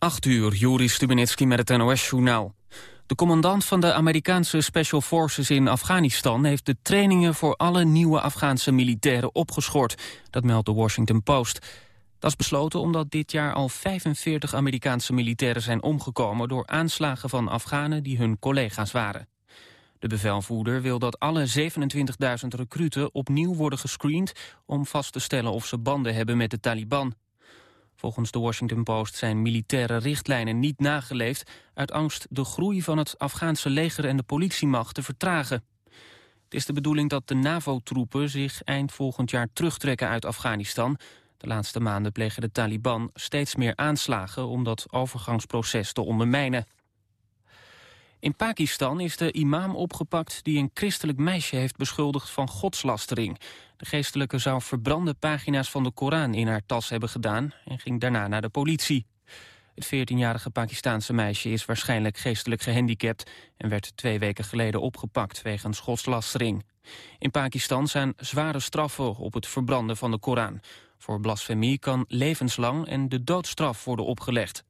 8 uur, Juri Stubenitski met het NOS-journaal. De commandant van de Amerikaanse Special Forces in Afghanistan... heeft de trainingen voor alle nieuwe Afghaanse militairen opgeschort. Dat meldt de Washington Post. Dat is besloten omdat dit jaar al 45 Amerikaanse militairen zijn omgekomen... door aanslagen van Afghanen die hun collega's waren. De bevelvoerder wil dat alle 27.000 recruten opnieuw worden gescreend... om vast te stellen of ze banden hebben met de Taliban... Volgens de Washington Post zijn militaire richtlijnen niet nageleefd... uit angst de groei van het Afghaanse leger en de politiemacht te vertragen. Het is de bedoeling dat de NAVO-troepen zich eind volgend jaar terugtrekken uit Afghanistan. De laatste maanden plegen de Taliban steeds meer aanslagen... om dat overgangsproces te ondermijnen. In Pakistan is de imam opgepakt die een christelijk meisje heeft beschuldigd van godslastering. De geestelijke zou verbrande pagina's van de Koran in haar tas hebben gedaan en ging daarna naar de politie. Het 14-jarige Pakistaanse meisje is waarschijnlijk geestelijk gehandicapt en werd twee weken geleden opgepakt wegens godslastering. In Pakistan zijn zware straffen op het verbranden van de Koran. Voor blasfemie kan levenslang en de doodstraf worden opgelegd.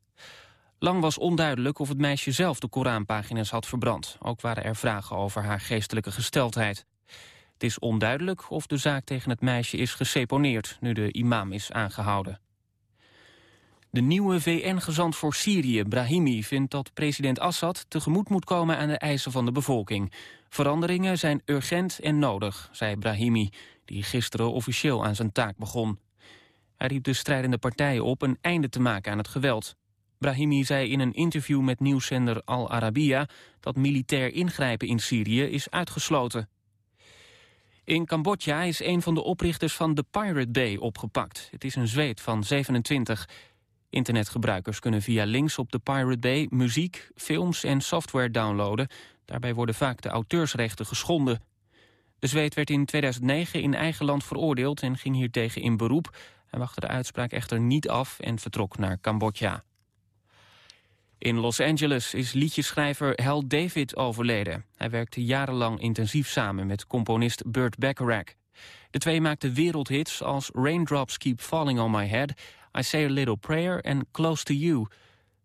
Lang was onduidelijk of het meisje zelf de Koranpagina's had verbrand. Ook waren er vragen over haar geestelijke gesteldheid. Het is onduidelijk of de zaak tegen het meisje is geseponeerd... nu de imam is aangehouden. De nieuwe VN-gezant voor Syrië, Brahimi, vindt dat president Assad tegemoet moet komen aan de eisen van de bevolking. Veranderingen zijn urgent en nodig, zei Brahimi, die gisteren officieel aan zijn taak begon. Hij riep de strijdende partijen op een einde te maken aan het geweld. Brahimi zei in een interview met nieuwszender Al Arabiya... dat militair ingrijpen in Syrië is uitgesloten. In Cambodja is een van de oprichters van The Pirate Bay opgepakt. Het is een zweet van 27. Internetgebruikers kunnen via links op The Pirate Bay... muziek, films en software downloaden. Daarbij worden vaak de auteursrechten geschonden. De zweet werd in 2009 in eigen land veroordeeld... en ging hiertegen in beroep. Hij wachtte de uitspraak echter niet af en vertrok naar Cambodja. In Los Angeles is liedjeschrijver Hal David overleden. Hij werkte jarenlang intensief samen met componist Burt Bacharach. De twee maakten wereldhits als Raindrops Keep Falling on My Head... I Say a Little Prayer en Close to You.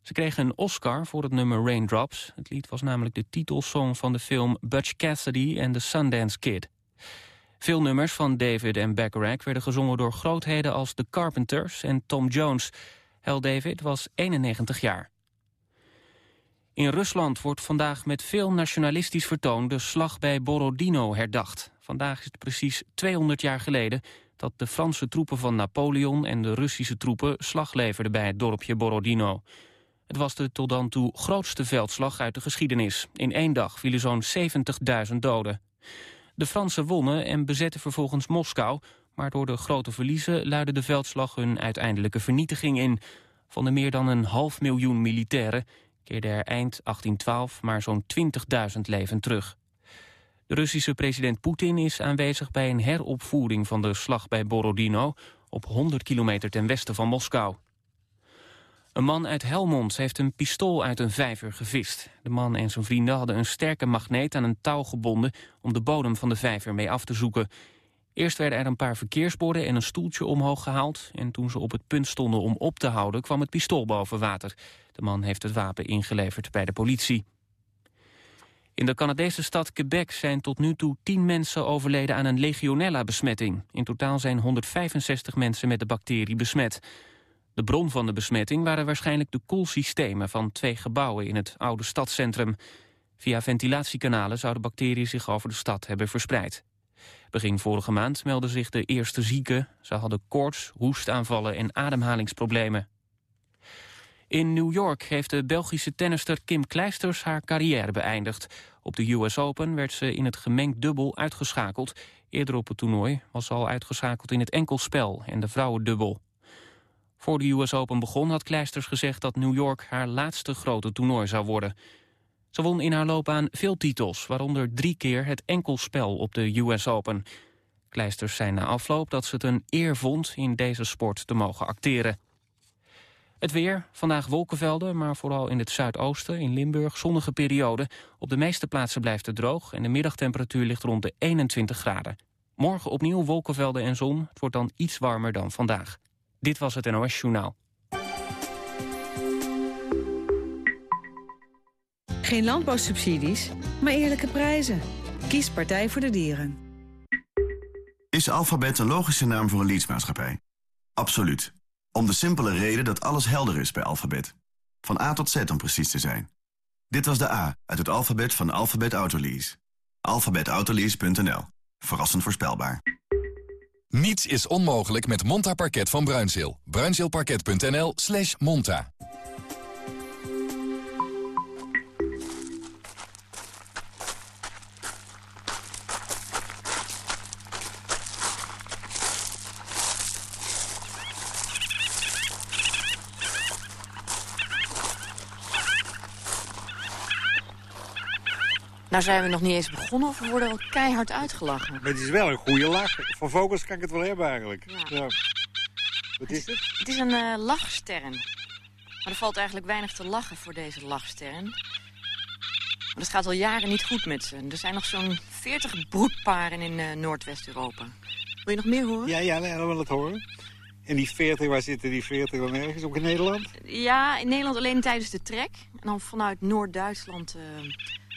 Ze kregen een Oscar voor het nummer Raindrops. Het lied was namelijk de titelsong van de film Butch Cassidy and the Sundance Kid. Veel nummers van David en Bacharach werden gezongen door grootheden als The Carpenters en Tom Jones. Hal David was 91 jaar. In Rusland wordt vandaag met veel nationalistisch vertoon de slag bij Borodino herdacht. Vandaag is het precies 200 jaar geleden dat de Franse troepen van Napoleon en de Russische troepen slag leverden bij het dorpje Borodino. Het was de tot dan toe grootste veldslag uit de geschiedenis. In één dag vielen zo'n 70.000 doden. De Fransen wonnen en bezetten vervolgens Moskou, maar door de grote verliezen luidde de veldslag hun uiteindelijke vernietiging in. Van de meer dan een half miljoen militairen keerde er eind 1812 maar zo'n 20.000 leven terug. De Russische president Poetin is aanwezig bij een heropvoering van de slag bij Borodino... op 100 kilometer ten westen van Moskou. Een man uit Helmond heeft een pistool uit een vijver gevist. De man en zijn vrienden hadden een sterke magneet aan een touw gebonden... om de bodem van de vijver mee af te zoeken. Eerst werden er een paar verkeersborden en een stoeltje omhoog gehaald... en toen ze op het punt stonden om op te houden kwam het pistool boven water. De man heeft het wapen ingeleverd bij de politie. In de Canadese stad Quebec zijn tot nu toe 10 mensen overleden aan een legionella-besmetting. In totaal zijn 165 mensen met de bacterie besmet. De bron van de besmetting waren waarschijnlijk de koelsystemen van twee gebouwen in het oude stadscentrum. Via ventilatiekanalen zou de bacterie zich over de stad hebben verspreid. Begin vorige maand meldden zich de eerste zieken. Ze hadden koorts, hoestaanvallen en ademhalingsproblemen. In New York heeft de Belgische tennister Kim Kleisters haar carrière beëindigd. Op de US Open werd ze in het gemengd dubbel uitgeschakeld. Eerder op het toernooi was ze al uitgeschakeld in het enkelspel en de vrouwendubbel. Voor de US Open begon had Kleisters gezegd dat New York haar laatste grote toernooi zou worden. Ze won in haar loopbaan veel titels, waaronder drie keer het enkelspel op de US Open. Kleisters zei na afloop dat ze het een eer vond in deze sport te mogen acteren. Het weer, vandaag wolkenvelden, maar vooral in het zuidoosten, in Limburg, zonnige periode. Op de meeste plaatsen blijft het droog en de middagtemperatuur ligt rond de 21 graden. Morgen opnieuw wolkenvelden en zon, het wordt dan iets warmer dan vandaag. Dit was het NOS Journaal. Geen landbouwsubsidies, maar eerlijke prijzen. Kies Partij voor de Dieren. Is Alphabet een logische naam voor een leadsmaatschappij? Absoluut. Om de simpele reden dat alles helder is bij Alphabet. Van A tot Z om precies te zijn. Dit was de A uit het alfabet van Alphabet Autolease. Alphabetautolease.nl. Verrassend voorspelbaar. Niets is onmogelijk met Monta Parket van Bruinzeel. Bruinzeelparket.nl slash monta. Nou zijn we nog niet eens begonnen of we worden al keihard uitgelachen. Maar het is wel een goede lach. Van vogels kan ik het wel hebben eigenlijk. Ja. Wat is het? Het is een uh, lachstern. Maar er valt eigenlijk weinig te lachen voor deze lachstern. Maar het gaat al jaren niet goed met ze. Er zijn nog zo'n 40 broedparen in uh, Noordwest-Europa. Wil je nog meer horen? Ja, ja, nee, dan wil het horen. En die 40, waar zitten die 40 dan ergens? Ook in Nederland? Ja, in Nederland alleen tijdens de trek. En dan vanuit Noord-Duitsland... Uh,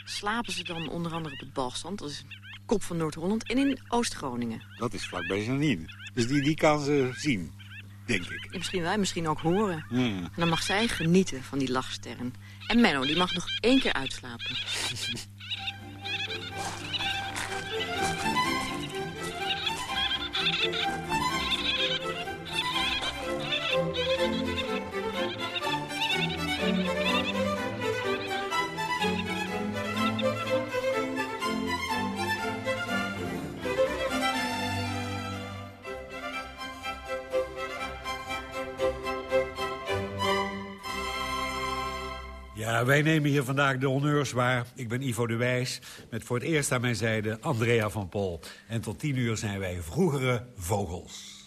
slapen ze dan onder andere op het Balgstand. Dat is kop van Noord-Holland. En in Oost-Groningen. Dat is vlakbij Janine. Dus die, die kan ze zien, denk ik. Ja, misschien wij, misschien ook horen. Ja. En dan mag zij genieten van die lachsterren. En Menno, die mag nog één keer uitslapen. Ja, wij nemen hier vandaag de honneurs waar. Ik ben Ivo de Wijs, met voor het eerst aan mijn zijde Andrea van Pol. En tot tien uur zijn wij vroegere vogels.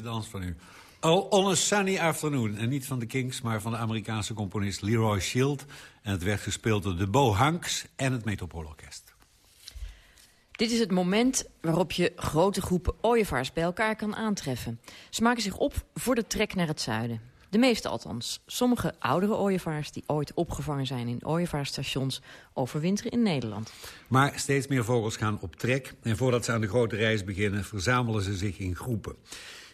Deze dans van u? Oh, on a Sunny Afternoon. En niet van de Kings, maar van de Amerikaanse componist Leroy Shield. En het werd gespeeld door de Bo Hanks en het Metropoolorkest. Dit is het moment waarop je grote groepen ooievaars bij elkaar kan aantreffen. Ze maken zich op voor de trek naar het zuiden. De meeste althans. Sommige oudere ooievaars die ooit opgevangen zijn in ooievaarstations overwinteren in Nederland. Maar steeds meer vogels gaan op trek. En voordat ze aan de grote reis beginnen, verzamelen ze zich in groepen.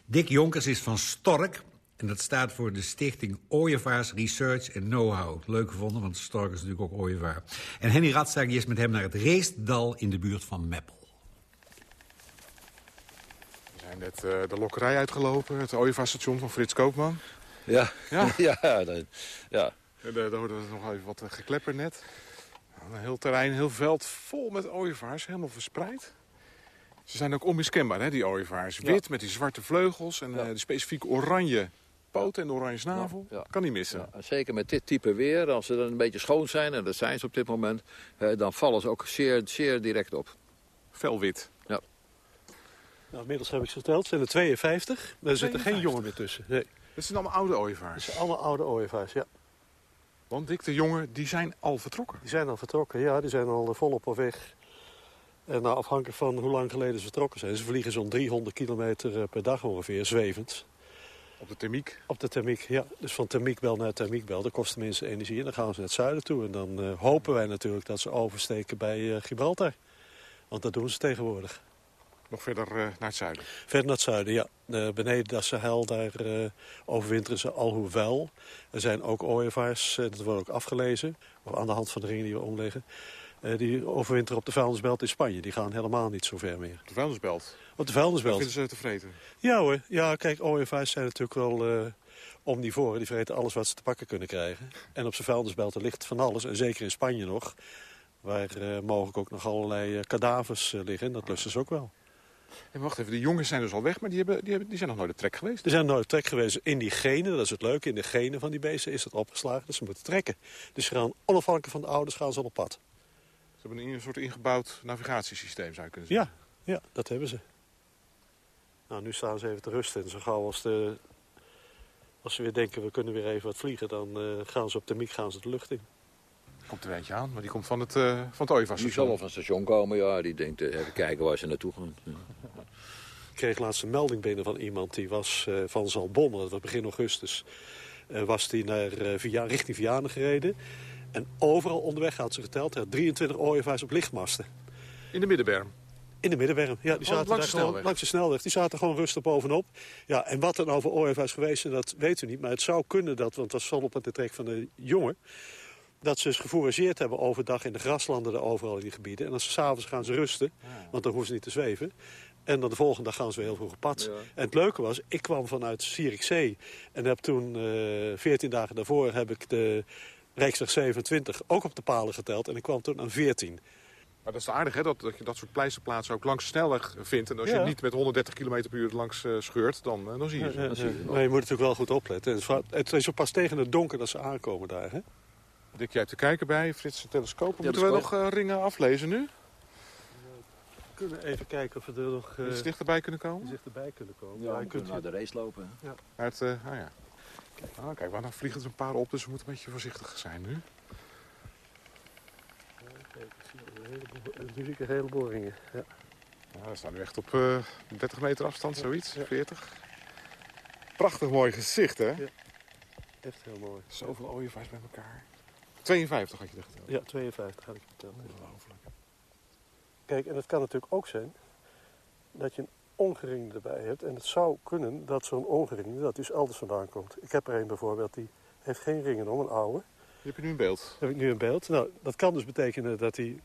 Dick Jonkers is van Stork. En dat staat voor de stichting Ooievaars Research and Know-how. Leuk gevonden, want Stork is natuurlijk ook ooievaar. En Henny Radstaak is met hem naar het Reestdal in de buurt van Meppel. We zijn net uh, de lokkerij uitgelopen, het ooievaarstation van Frits Koopman. Ja, Ja? ja, ja. En, uh, daar hoorden we nog even wat uh, geklepper net. Een heel terrein, een heel veld vol met ooievaars, helemaal verspreid. Ze zijn ook onmiskenbaar, hè, die ooievaars. Ja. Wit met die zwarte vleugels en eh, de specifieke oranje poten en oranje snavel. Ja, ja. Kan niet missen. Zeker met dit type weer, als ze dan een beetje schoon zijn, en dat zijn ze op dit moment, eh, dan vallen ze ook zeer, zeer direct op. Felwit. Ja. Nou, inmiddels heb ik ze geteld, zijn er 52. Er zitten geen 52? jongen meer tussen. Nee, Dat zijn allemaal oude het ooievaars. zijn allemaal oude ooievaars, ja. Want Dick de Jonge, die zijn al vertrokken. Die zijn al vertrokken, ja, die zijn al eh, volop op weg. En nou, afhankelijk van hoe lang geleden ze vertrokken zijn. Ze vliegen zo'n 300 kilometer eh, per dag ongeveer, zwevend. Op de Thermiek. Op de Thermiek, ja. Dus van Thermiekbel naar Thermiekbel, dat kost tenminste energie. En dan gaan ze naar het zuiden toe. En dan eh, hopen wij natuurlijk dat ze oversteken bij eh, Gibraltar. Want dat doen ze tegenwoordig. Nog verder naar het zuiden. Verder naar het zuiden, ja. Beneden dat Sahel, daar overwinteren ze alhoewel. Er zijn ook ooievaars, dat wordt ook afgelezen. Of aan de hand van de ringen die we omleggen. Eh, die overwinteren op de vuilnisbelt in Spanje. Die gaan helemaal niet zo ver meer. De vuilnisbelt. Op de Dat vuilnisbelt. vinden ze tevreden. Ja hoor. Ja, kijk, ooievaars zijn natuurlijk wel eh, omnivoren. Die vreten alles wat ze te pakken kunnen krijgen. En op zijn vuilnisbelten ligt van alles. En zeker in Spanje nog. Waar eh, mogelijk ook nog allerlei kadavers liggen. En dat lusten ze ook wel. En wacht even, die jongens zijn dus al weg, maar die, hebben, die, hebben, die zijn nog nooit de trek geweest. Er zijn nooit trek geweest in die genen. Dat is het leuke. In de genen van die beesten is het opgeslagen. Dat ze moeten trekken. Dus ze gaan onafhankelijk van de ouders gaan ze al op pad. Ze hebben een soort ingebouwd navigatiesysteem, zou je kunnen zeggen. Ja, ja, dat hebben ze. Nou, nu staan ze even te rusten. En zo gauw als, de, als ze weer denken, we kunnen weer even wat vliegen... dan eh, gaan ze op de miek gaan ze de lucht in. Komt er eentje aan, maar die komt van het, uh, van het Die zal wel van het station komen, ja. Die denkt, eh, even kijken waar ze naartoe gaan. Ja. Ik kreeg laatst een melding binnen van iemand die was eh, van Zalbonne. Dat was begin augustus. was die naar, eh, Via, richting Vianen gereden. En overal onderweg had ze geteld. Had 23 ooievaars op lichtmasten. In de middenberm. In de middenberm. Ja, die Oh, zaten langs de gewoon snelweg. langs de snelweg. Die zaten gewoon rustig bovenop. Ja, en wat er nou voor ooievaars geweest zijn, dat weten we niet. Maar het zou kunnen dat, want dat was op de trek van de jongen... dat ze eens gefourageerd hebben overdag in de graslanden er overal in die gebieden. En als ze s'avonds gaan ze rusten, want dan hoeven ze niet te zweven. En dan de volgende dag gaan ze weer heel vroeg op pad. Ja. En het leuke was, ik kwam vanuit Zierikzee. En heb toen, eh 14 dagen daarvoor, heb ik de Rijksweg 27 ook op de palen geteld. En ik kwam toen aan 14. Maar dat is aardig, hè, dat, dat je dat soort pleisterplaatsen ook langs de snelweg vindt. En als Ja. je niet met 130 km per uur langs eh, scheurt, dan, eh, dan zie je ze. Ja, ja, je ja. je moet natuurlijk wel goed opletten. Het is pas tegen het donker dat ze aankomen daar. Hè? Dick, jij hebt te kijken bij Frits telescoop. Moeten we nog eh, ringen aflezen nu? We kunnen even kijken of we er nog eh, dichterbij kunnen komen? dichterbij kunnen komen. Ja, je we kunt kunnen naar de race lopen. eh, ah ja. Ah, kijk, maar dan vliegen er een paar op, dus we moeten een beetje voorzichtig zijn nu. Kijk, ik zie een heleboel- Nu zie ik een heleboel ringen. Ja. Ja, we staan nu echt op eh 30 meter afstand, zoiets, ja. 40. Prachtig mooi gezicht, hè? Ja. Echt heel mooi. Zoveel ooievaars bij elkaar. 52 had je er geteld. Ja, 52 had ik verteld. Ongelooflijk. Kijk, en het kan natuurlijk ook zijn dat je een ongeringde erbij hebt. En het zou kunnen dat zo'n ongeringde dat dus elders vandaan komt. Ik heb er een bijvoorbeeld, die heeft geen ringen om, een oude. Die heb je nu in beeld. heb ik nu in beeld. Nou, dat kan dus betekenen dat hij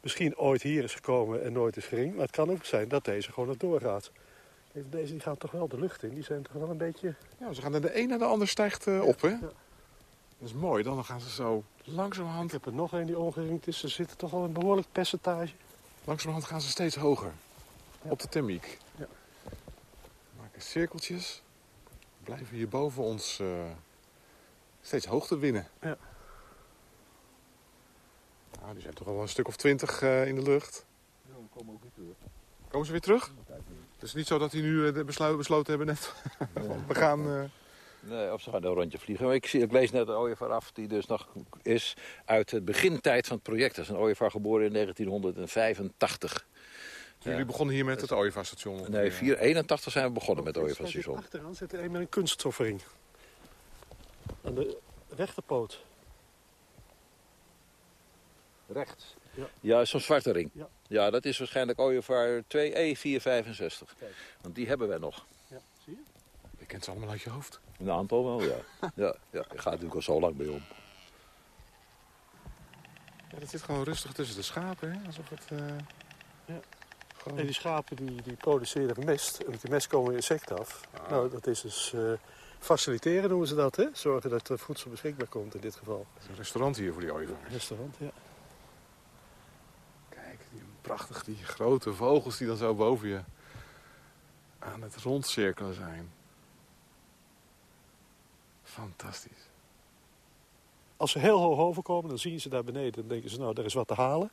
misschien ooit hier is gekomen en nooit is geringd. Maar het kan ook zijn dat deze gewoon nog doorgaat. Deze die gaan toch wel de lucht in. Die zijn toch wel een beetje... Ja, ze gaan de een naar de ander stijgt eh, op, hè? Ja. Dat is mooi, dan gaan ze zo langzamerhand, Ik heb er nog een die ongeringd is. Er zit toch wel een behoorlijk percentage. langzamerhand gaan ze steeds hoger. Ja. Op de thermiek. Ja. Maken cirkeltjes. Blijven hier boven ons eh, steeds hoogte winnen. Ja. Nou, die zijn toch al een stuk of twintig eh, in de lucht. Komen ze weer terug? Het is niet zo dat die nu de beslu- besloten hebben net. we gaan, eh, Nee, of ze gaan een rondje vliegen. Maar ik, zie, ik lees net een ooievaar af die dus nog is uit de begintijd van het project. Dat is een ooievaar geboren in 1985. Jullie begonnen hier met het ooievaarstation? Nee, 481 zijn we begonnen met het ooievaarstation. Achteraan zit er een met een kunststoffering. Aan de rechterpoot. Rechts? Ja. Ja, zo'n zwarte ring. Ja. Ja, dat is waarschijnlijk ooievaar 2E465. Kijk. Want die hebben wij nog. Ja, zie je? Je kent ze allemaal uit je hoofd. Een aantal wel, ja. ja, ja. Ik ga natuurlijk al zo lang bij om. Ja, dat zit gewoon rustig tussen de schapen, hè? Alsof het... eh, Ja. Gewoon... En die schapen die, die produceren mest. En met die mest komen insecten af. Ah. Nou, dat is dus eh, faciliteren noemen ze dat, hè? Zorgen dat er voedsel beschikbaar komt in dit geval. Het is een restaurant hier voor die ooievaars. Restaurant, ja. Kijk, die, prachtig, die grote vogels die dan zo boven je aan het rondcirkelen zijn. Fantastisch. Als ze heel hoog overkomen, dan zien ze daar beneden. Dan denken ze, nou, er is wat te halen.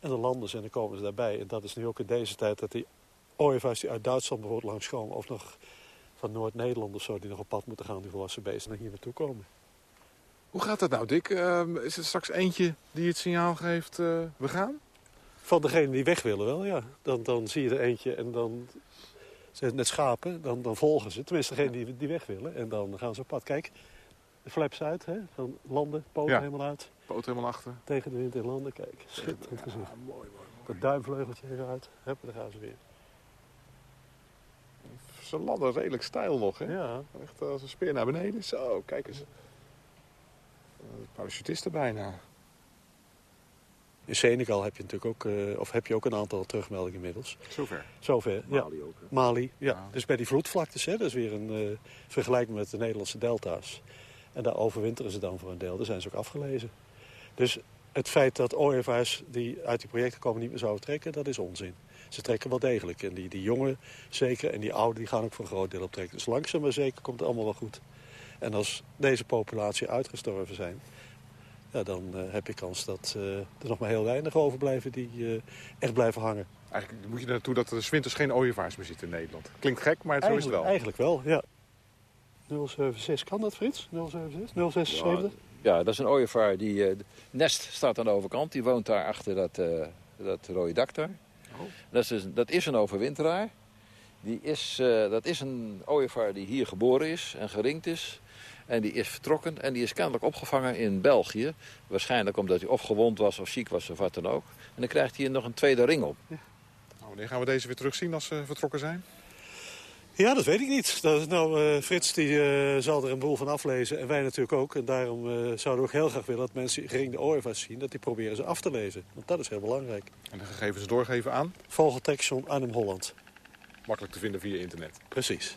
En dan landen ze en dan komen ze daarbij. En dat is nu ook in deze tijd dat die ooievaars die uit Duitsland bijvoorbeeld langskomen... of nog van Noord-Nederland of zo, die nog op pad moeten gaan, die volwassen beesten, naar hier naartoe komen. Hoe gaat dat nou, Dick? Ehm, is er straks eentje die het signaal geeft, eh, we gaan? Van degenen die weg willen wel, ja. Dan, dan zie je er eentje en dan zijn het net schapen, dan, dan volgen ze. Tenminste, degenen die, die weg willen. En dan gaan ze op pad. Kijk, de flaps uit, hè? van landen, poten Ja. helemaal uit. Poot helemaal achter. Tegen de wind in landen, kijk. Schitterend gezicht. Ja, mooi, mooi, mooi. Dat duimvleugeltje even uit. Hup, daar gaan ze weer. Ze landen redelijk stijl nog, hè? Ja, Echt als een speer naar beneden. Zo, kijk eens. Parachutisten bijna. in Senegal heb je natuurlijk ook, eh, of heb je ook een aantal terugmeldingen inmiddels. Zover. Zover, ja. Mali ook. hè. Mali, ja. Ja. Dus bij die vloedvlaktes, hè, dat is weer een eh, vergelijking met de Nederlandse delta's. En daar overwinteren ze dan voor een deel. Daar zijn ze ook afgelezen. Dus het feit dat ooievaars die uit die projecten komen niet meer zouden trekken, dat is onzin. Ze trekken wel degelijk. En die, die jongen zeker en die ouden die gaan ook voor een groot deel op trekken. Dus langzaam maar zeker komt het allemaal wel goed. En als deze populatie uitgestorven zijn, ja, dan eh, heb je kans dat eh, er nog maar heel weinig overblijven die eh, echt blijven hangen. Eigenlijk moet je er naartoe dat er 's winters geen ooievaars meer zitten in Nederland. Klinkt gek, maar zo is het wel. Eigenlijk wel, ja. 076, kan dat Frits? 076? 076? Ja, dat is een ooievaar. Die eh, nest staat aan de overkant. Die woont daar achter dat, eh, dat rode dak daar. Oh. Dat, is, dus- dat is een overwinteraar. Die is, eh, dat is een ooievaar die hier geboren is en geringd is. En die is vertrokken en die is kennelijk opgevangen in België. Waarschijnlijk omdat hij of gewond was of ziek was of wat dan ook. En dan krijgt hij hier nog een tweede ring op. Nou, wanneer gaan we deze weer terugzien als ze vertrokken zijn? Ja, dat weet ik niet. Dat is nou, eh, Frits die, eh, zal er een boel van aflezen en wij natuurlijk ook. En daarom eh, zouden we ook heel graag willen dat mensen geringde ooievaars zien... dat die proberen ze af te lezen. Want dat is heel belangrijk. En de gegevens doorgeven aan. Vogeltaxon Arnhem Holland. Makkelijk te vinden via internet. Precies.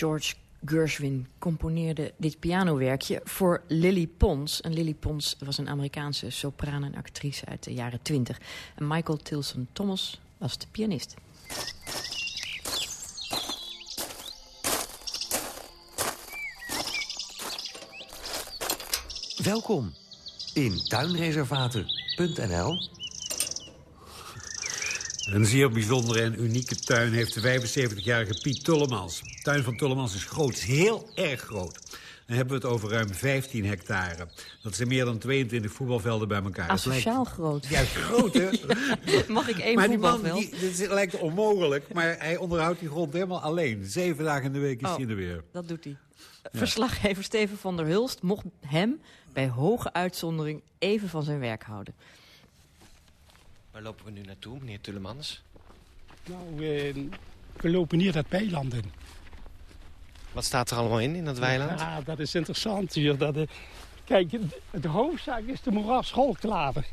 George Gershwin componeerde dit pianowerkje voor Lily Pons. En Lily Pons was een Amerikaanse sopraan en actrice uit de jaren 20. En Michael Tilson Thomas was de pianist. Welkom in tuinreservaten.nl. Een zeer bijzondere en unieke tuin heeft de 75-jarige Piet Tullemans. De tuin van Tullemans is groot, is heel erg groot. Dan hebben we het over ruim 15 hectare. Dat zijn meer dan 22 voetbalvelden bij elkaar. Asociaal groot. Juist groot, hè? Mag ik één maar die man, voetbalveld? die, dit lijkt onmogelijk, maar hij onderhoudt die grond helemaal alleen. Zeven dagen in de week is Oh. hij er weer. Dat doet hij. Verslaggever Steven van der Hulst mocht hem bij hoge uitzondering even van zijn werk houden. Waar lopen we nu naartoe, meneer Tullemans? Nou, eh, we lopen hier dat weiland in. Wat staat er allemaal in, in dat weiland? Ja, dat is interessant hier. Dat, eh, kijk, de, hoofdzaak is de moerasscholklaver.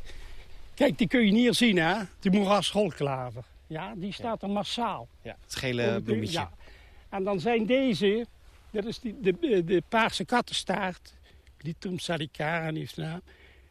Kijk, die kun je hier zien, hè? De moerasscholklaver. Ja, die staat er massaal. Ja, het gele bloemetje. Ja. En dan zijn deze, dat is die, de, de, de paarse kattenstaart, Litrum salicara heeft naam.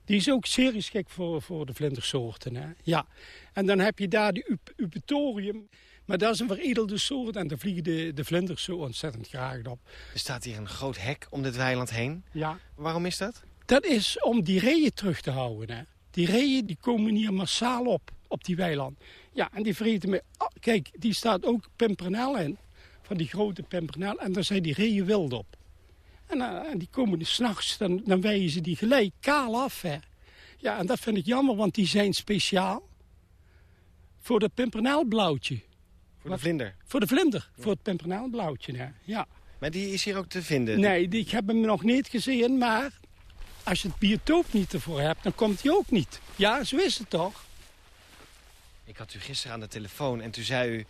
Die is ook zeer geschikt voor, voor de vlindersoorten. Hè? Ja. En dan heb je daar die up, upetorium. Maar dat is een veredelde soort en daar vliegen de, de vlinders zo ontzettend graag op. Er staat hier een groot hek om dit weiland heen. Ja. Waarom is dat? Dat is om die reeën terug te houden. Hè? Die reeën die komen hier massaal op, op die weiland. Ja, en die vreten me... oh, kijk, die staat ook pimpernel in. Van die grote pimpernel. En daar zijn die reeën wild op. En, eh, en die komen s'nachts, dan, dan weien ze die gelijk kaal af. Hè. Ja, en dat vind ik jammer, want die zijn speciaal voor dat pimpernelblauwtje. Voor de vlinder. Voor de vlinder, voor het pimpernelblauwtje. Hè. Ja. Maar die is hier ook te vinden? Nee, die, ik heb hem nog niet gezien, maar als je het biotoop niet ervoor hebt, dan komt hij ook niet. Ja, zo is het toch? Ik had u gisteren aan de telefoon en toen zei u...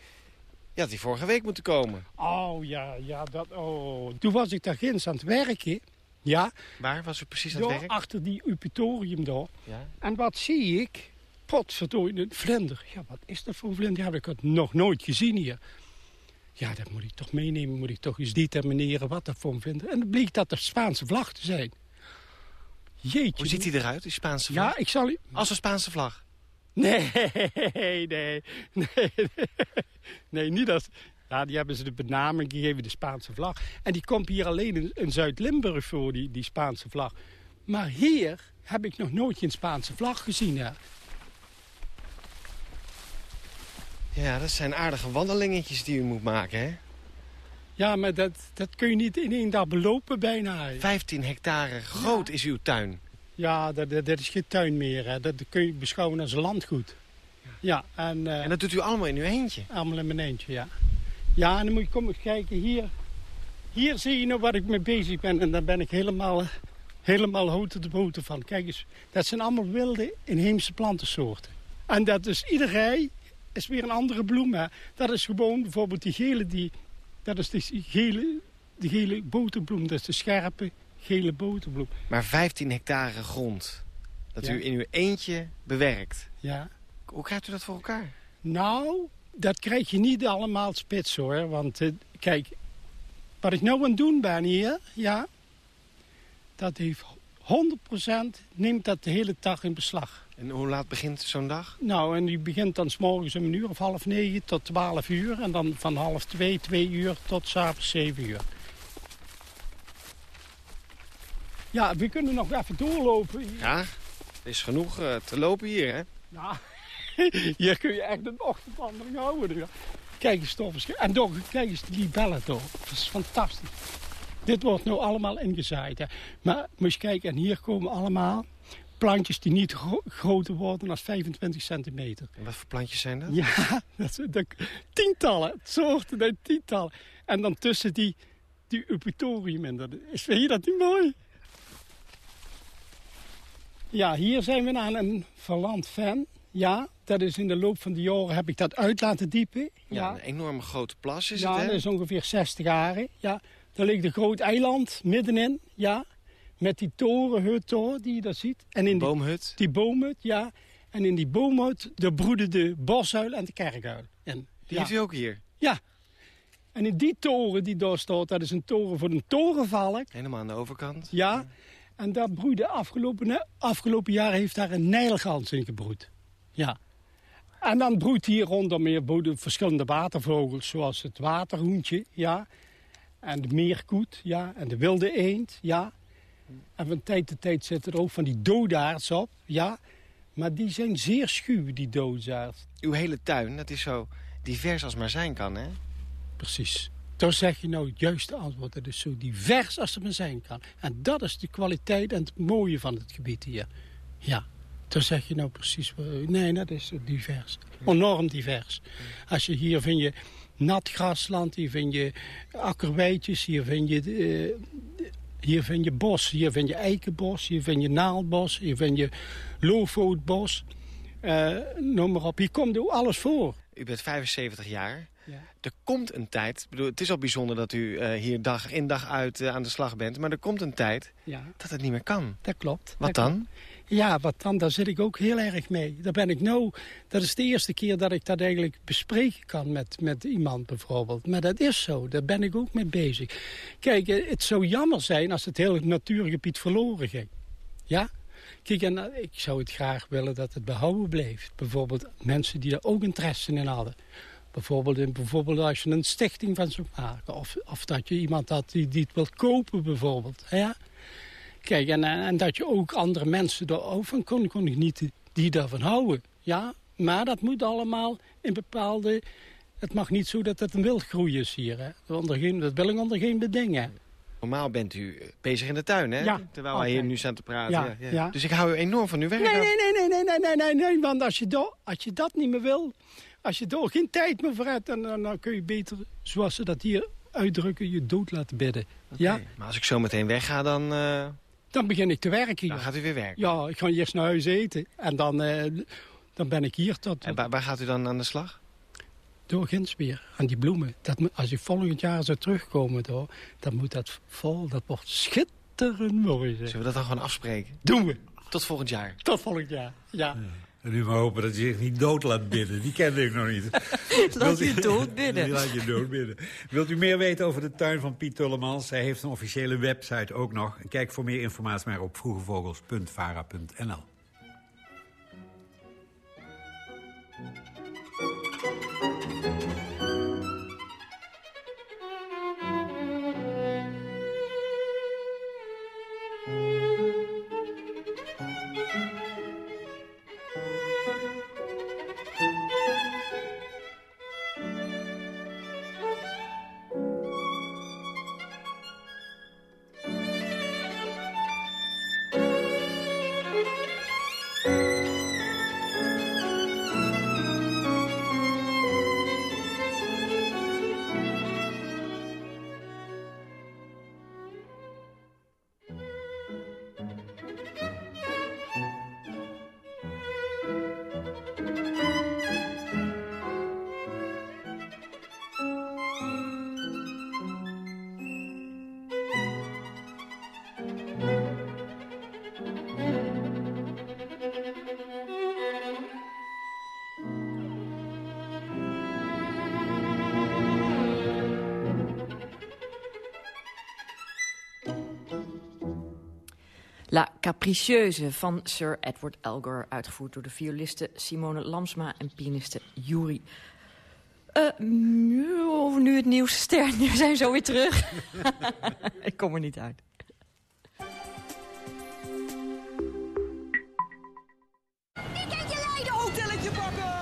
Ja, dat hij vorige week moeten komen. Oh ja, ja, dat, oh. Toen was ik daar ginds aan het werken. Ja. Waar was u precies aan het werk? achter die upitorium daar. Ja. En wat zie ik? Potverdorie, een vlinder. Ja, wat is dat voor een vlinder? Ja, ik had het nog nooit gezien hier. Ja, dat moet ik toch meenemen. Moet ik toch eens determineren wat dat voor een vlinder. En het bleek dat er Spaanse vlag te zijn. Jeetje. Hoe ziet hij eruit, die Spaanse vlag? Ja, ik zal. Als een Spaanse vlag? Nee, nee, nee. Nee, niet als... Ja, die hebben ze de benaming gegeven, de Spaanse vlag. En die komt hier alleen in, in Zuid-Limburg voor, die, die Spaanse vlag. Maar hier heb ik nog nooit een Spaanse vlag gezien. Hè. Ja, dat zijn aardige wandelingetjes die u moet maken, hè? Ja, maar dat, dat kun je niet in één dag belopen bijna. 15 hectare groot is uw tuin. Ja, dat, dat, dat is geen tuin meer. Hè. Dat kun je beschouwen als landgoed. Ja, en, eh, En dat doet u allemaal in uw eentje? Allemaal in mijn eentje, ja. Ja, en dan moet je kom eens kijken. Hier, hier zie je nou waar ik mee bezig ben. En daar ben ik helemaal, helemaal houten de boten van. Kijk eens, dat zijn allemaal wilde inheemse plantensoorten. En dat is iedere rij is weer een andere bloem. Hè. Dat is gewoon bijvoorbeeld die gele, die, dat is die gele, die gele boterbloem. Dat is de scherpe gele boterbloem. Maar 15 hectare grond, dat Ja. u in uw eentje bewerkt. Ja. Hoe krijgt u dat voor elkaar? Nou, dat krijg je niet allemaal spits hoor. Want eh, kijk, wat ik nou aan het doen ben hier, ja, dat heeft 100% neemt dat de hele dag in beslag. En hoe laat begint zo'n dag? Nou, en die begint dan s morgens om een uur of half negen tot twaalf uur. En dan van half twee, twee uur tot s'avonds zeven uur. Ja, we kunnen nog even doorlopen. Ja, er is genoeg eh, te lopen hier, hè? Ja, hier kun je echt een ochtendwandeling houden. Ja. Kijk eens, Stoffers. En toch, kijk eens die libellen toch. Dat is fantastisch. Dit wordt nu allemaal ingezaaid. Hè. Maar moet je kijken, en hier komen allemaal plantjes die niet gro- groter worden dan 25 centimeter. En wat voor plantjes zijn dat? Ja, dat zijn dat, tientallen soorten, nee, tientallen. En dan tussen die, die upitorium in. Dat is, vind je dat niet mooi? Ja, hier zijn we aan een verland fan. Ja, dat is in de loop van de jaren heb ik dat uit laten diepen. Ja, een enorme grote plas is ja, het, hè? dat is ongeveer 60 jaren. Ja, daar ligt een groot eiland middenin. Ja, met die torenhut hoor, die je daar ziet. En in die boomhut? Die boomhut, ja. En in die boomhut, daar broeden de bosuil en de kerkuil. En, Die heeft u ook hier? Ja. En in die toren die daar staat, dat is een toren voor een torenvalk. Helemaal aan de overkant. Ja, en daar broeide afgelopen, afgelopen jaar heeft daar een nijlgans in gebroed. Ja. En dan broedt hier rondom meer verschillende watervogels, zoals het waterhoentje, ja. En de meerkoet, ja. En de wilde eend, ja. En van tijd tot tijd zitten er ook van die doodaards op, ja. Maar die zijn zeer schuw, die doodaards. Uw hele tuin, dat is zo divers als maar zijn kan, hè? Precies. Daar zeg je nou het juiste antwoord. Het is zo divers als het maar zijn kan. En dat is de kwaliteit en het mooie van het gebied hier. Ja, daar zeg je nou precies... Nee, dat is divers. Enorm divers. Als je hier vind je nat grasland, hier vind je akkerweidjes, hier vind je... Uh, hier vind je bos, hier vind je eikenbos, hier vind je naaldbos, hier vind je loofvootbos. Uh, noem maar op, hier komt alles voor. U bent 75 jaar. Er komt een tijd, bedoel, het is al bijzonder dat u uh, hier dag in dag uit uh, aan de slag bent... maar er komt een tijd ja. dat het niet meer kan. Dat klopt. Wat dat dan? Klopt. Ja, wat dan? Daar zit ik ook heel erg mee. Daar ben ik nou, dat is de eerste keer dat ik dat eigenlijk bespreken kan met, met iemand bijvoorbeeld. Maar dat is zo, daar ben ik ook mee bezig. Kijk, het zou jammer zijn als het hele natuurgebied verloren ging. Ja? Kijk, en ik zou het graag willen dat het behouden bleef. Bijvoorbeeld mensen die er ook interesse in hadden. Bijvoorbeeld, in, bijvoorbeeld als je een stichting van zou maken. Of, of dat je iemand had die, die het wil kopen bijvoorbeeld. Ja? Kijk, en, en, dat je ook andere mensen erover ook van kon, kon genieten die daarvan houden. Ja, maar dat moet allemaal in bepaalde... Het mag niet zo dat het een wildgroei is hier. Hè? Onder geen, dat wil ik onder geen bedingen. Normaal bent u eh, bezig in de tuin, hè? Terwijl wij hier nu staan te praten. Ja, ja. Dus ik hou u enorm van uw werk. Nee, nee, nee, nee, nee, nee, nee, nee, Want als je, dat als je dat niet meer wil, als je daar geen tijd meer voor hebt, dan, dan, dan kun je beter, zoals ze dat hier uitdrukken, je dood laten bidden. Ja? Maar als ik zo meteen wegga, dan... Uh... Dan begin ik te werken. Dan ja. gaat u weer werken? Ja, ik ga eerst naar huis eten. En dan, uh, dan ben ik hier tot... En waar, waar gaat u dan aan de slag? Door Ginsweer, aan die bloemen. Dat, als ik volgend jaar zou terugkomen, door, dan moet dat vol, dat wordt schitterend mooi. zeg. Zullen we dat dan gewoon afspreken? Doen we. Tot volgend jaar. Tot volgend jaar, ja. En nu maar hopen dat je zich niet dood laat bidden. Die kende ik nog niet. Laat Wilt u- je dood bidden. Die laat je dood bidden. Wilt u meer weten over de tuin van Piet Tullemans? Hij heeft een officiële website ook nog. Kijk voor meer informatie maar op vroegevogels.vara.nl. La Capricieuse van Sir Edward Elgar, uitgevoerd door de violiste Simone Lamsma en pianiste Yuri. Eh, nu, over nu het nieuws, ster, nu zijn we zo weer terug. Ik kom er niet uit.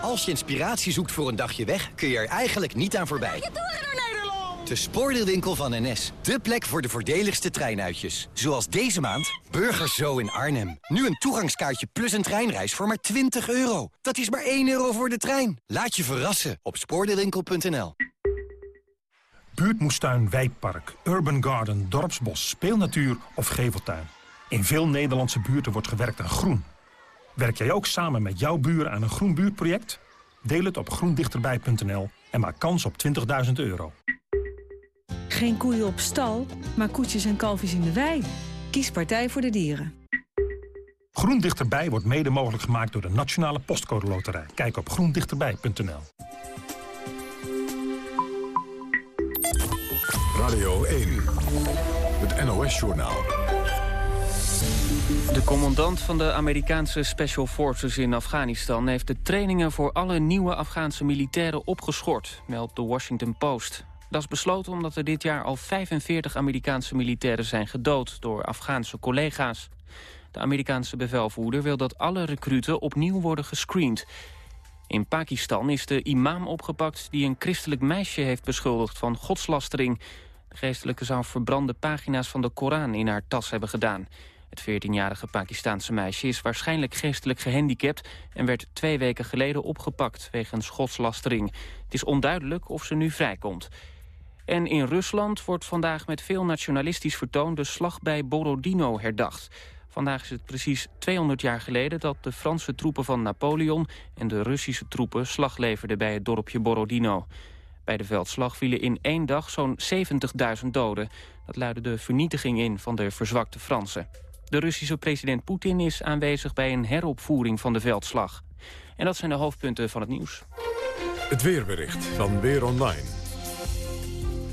Als je inspiratie zoekt voor een dagje weg, kun je er eigenlijk niet aan voorbij. De spoordeelwinkel van NS. De plek voor de voordeligste treinuitjes. Zoals deze maand Burgers Zo in Arnhem. Nu een toegangskaartje plus een treinreis voor maar 20 euro. Dat is maar 1 euro voor de trein. Laat je verrassen op spoordeelwinkel.nl. Buurtmoestuin, wijkpark, urban garden, dorpsbos, speelnatuur of geveltuin. In veel Nederlandse buurten wordt gewerkt aan groen. Werk jij ook samen met jouw buren aan een groen buurtproject? Deel het op groendichterbij.nl en maak kans op 20.000 euro. Geen koeien op stal, maar koetjes en kalfjes in de wei. Kies Partij voor de Dieren. Groen Dichterbij wordt mede mogelijk gemaakt door de Nationale Postcode Loterij. Kijk op groendichterbij.nl. Radio 1, het NOS-journaal. De commandant van de Amerikaanse Special Forces in Afghanistan... heeft de trainingen voor alle nieuwe Afghaanse militairen opgeschort, meldt de Washington Post. Dat is besloten omdat er dit jaar al 45 Amerikaanse militairen zijn gedood... door Afghaanse collega's. De Amerikaanse bevelvoerder wil dat alle recruten opnieuw worden gescreend. In Pakistan is de imam opgepakt die een christelijk meisje heeft beschuldigd van godslastering. De geestelijke zou verbrande pagina's van de Koran in haar tas hebben gedaan. Het 14-jarige Pakistaanse meisje is waarschijnlijk geestelijk gehandicapt... en werd twee weken geleden opgepakt wegens godslastering. Het is onduidelijk of ze nu vrijkomt. En in Rusland wordt vandaag met veel nationalistisch vertoon... de slag bij Borodino herdacht. Vandaag is het precies 200 jaar geleden dat de Franse troepen van Napoleon... en de Russische troepen slag leverden bij het dorpje Borodino. Bij de veldslag vielen in één dag zo'n 70.000 doden. Dat luidde de vernietiging in van de verzwakte Fransen. De Russische president Poetin is aanwezig bij een heropvoering van de veldslag. En dat zijn de hoofdpunten van het nieuws. Het weerbericht van Weer Online.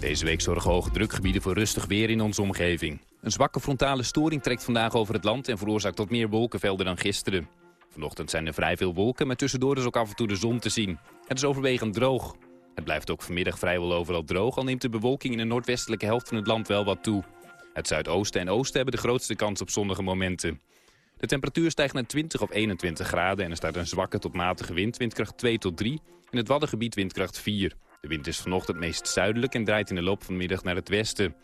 Deze week zorgen hoge drukgebieden voor rustig weer in onze omgeving. Een zwakke frontale storing trekt vandaag over het land... en veroorzaakt tot meer wolkenvelden dan gisteren. Vanochtend zijn er vrij veel wolken, maar tussendoor is ook af en toe de zon te zien. Het is overwegend droog. Het blijft ook vanmiddag vrijwel overal droog... al neemt de bewolking in de noordwestelijke helft van het land wel wat toe. Het zuidoosten en oosten hebben de grootste kans op zonnige momenten. De temperatuur stijgt naar 20 of 21 graden... en er staat een zwakke tot matige wind, windkracht 2 tot 3. In het Waddengebied windkracht 4. De wind is vanochtend meest zuidelijk en draait in de loop van de middag naar het westen.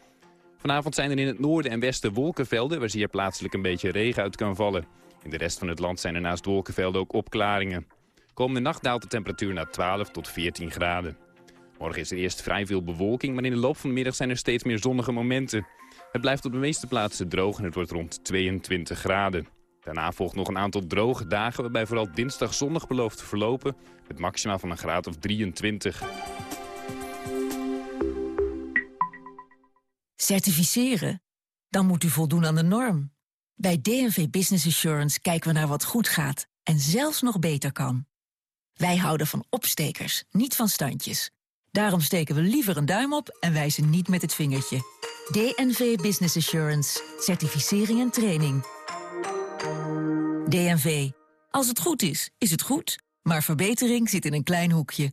Vanavond zijn er in het noorden en westen wolkenvelden... waar zeer plaatselijk een beetje regen uit kan vallen. In de rest van het land zijn er naast wolkenvelden ook opklaringen. Komende nacht daalt de temperatuur naar 12 tot 14 graden. Morgen is er eerst vrij veel bewolking... maar in de loop van de middag zijn er steeds meer zonnige momenten. Het blijft op de meeste plaatsen droog en het wordt rond 22 graden. Daarna volgt nog een aantal droge dagen... waarbij vooral dinsdag zonnig belooft te verlopen... met maxima van een graad of 23. Certificeren? Dan moet u voldoen aan de norm. Bij DNV Business Assurance kijken we naar wat goed gaat en zelfs nog beter kan. Wij houden van opstekers, niet van standjes. Daarom steken we liever een duim op en wijzen niet met het vingertje. DNV Business Assurance. Certificering en training. DNV. Als het goed is, is het goed. Maar verbetering zit in een klein hoekje.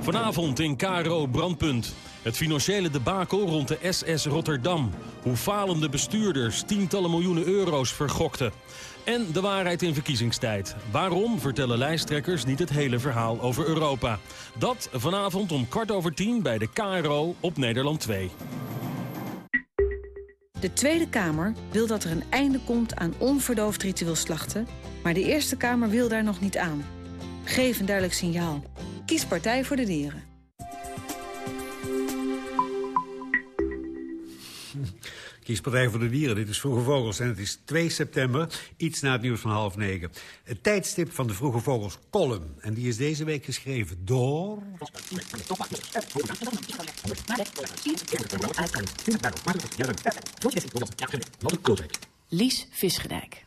Vanavond in Karo Brandpunt. Het financiële debakel rond de SS Rotterdam. Hoe falende bestuurders tientallen miljoenen euro's vergokten. En de waarheid in verkiezingstijd. Waarom vertellen lijsttrekkers niet het hele verhaal over Europa? Dat vanavond om kwart over tien bij de KRO op Nederland 2. De Tweede Kamer wil dat er een einde komt aan onverdoofd ritueel slachten... maar de Eerste Kamer wil daar nog niet aan. Geef een duidelijk signaal. Kies Partij voor de Dieren. Kies Partij voor de Dieren, dit is Vroege Vogels en het is 2 september, iets na het nieuws van half negen. Het tijdstip van de Vroege Vogels column. En die is deze week geschreven door... Lies Visgedijk.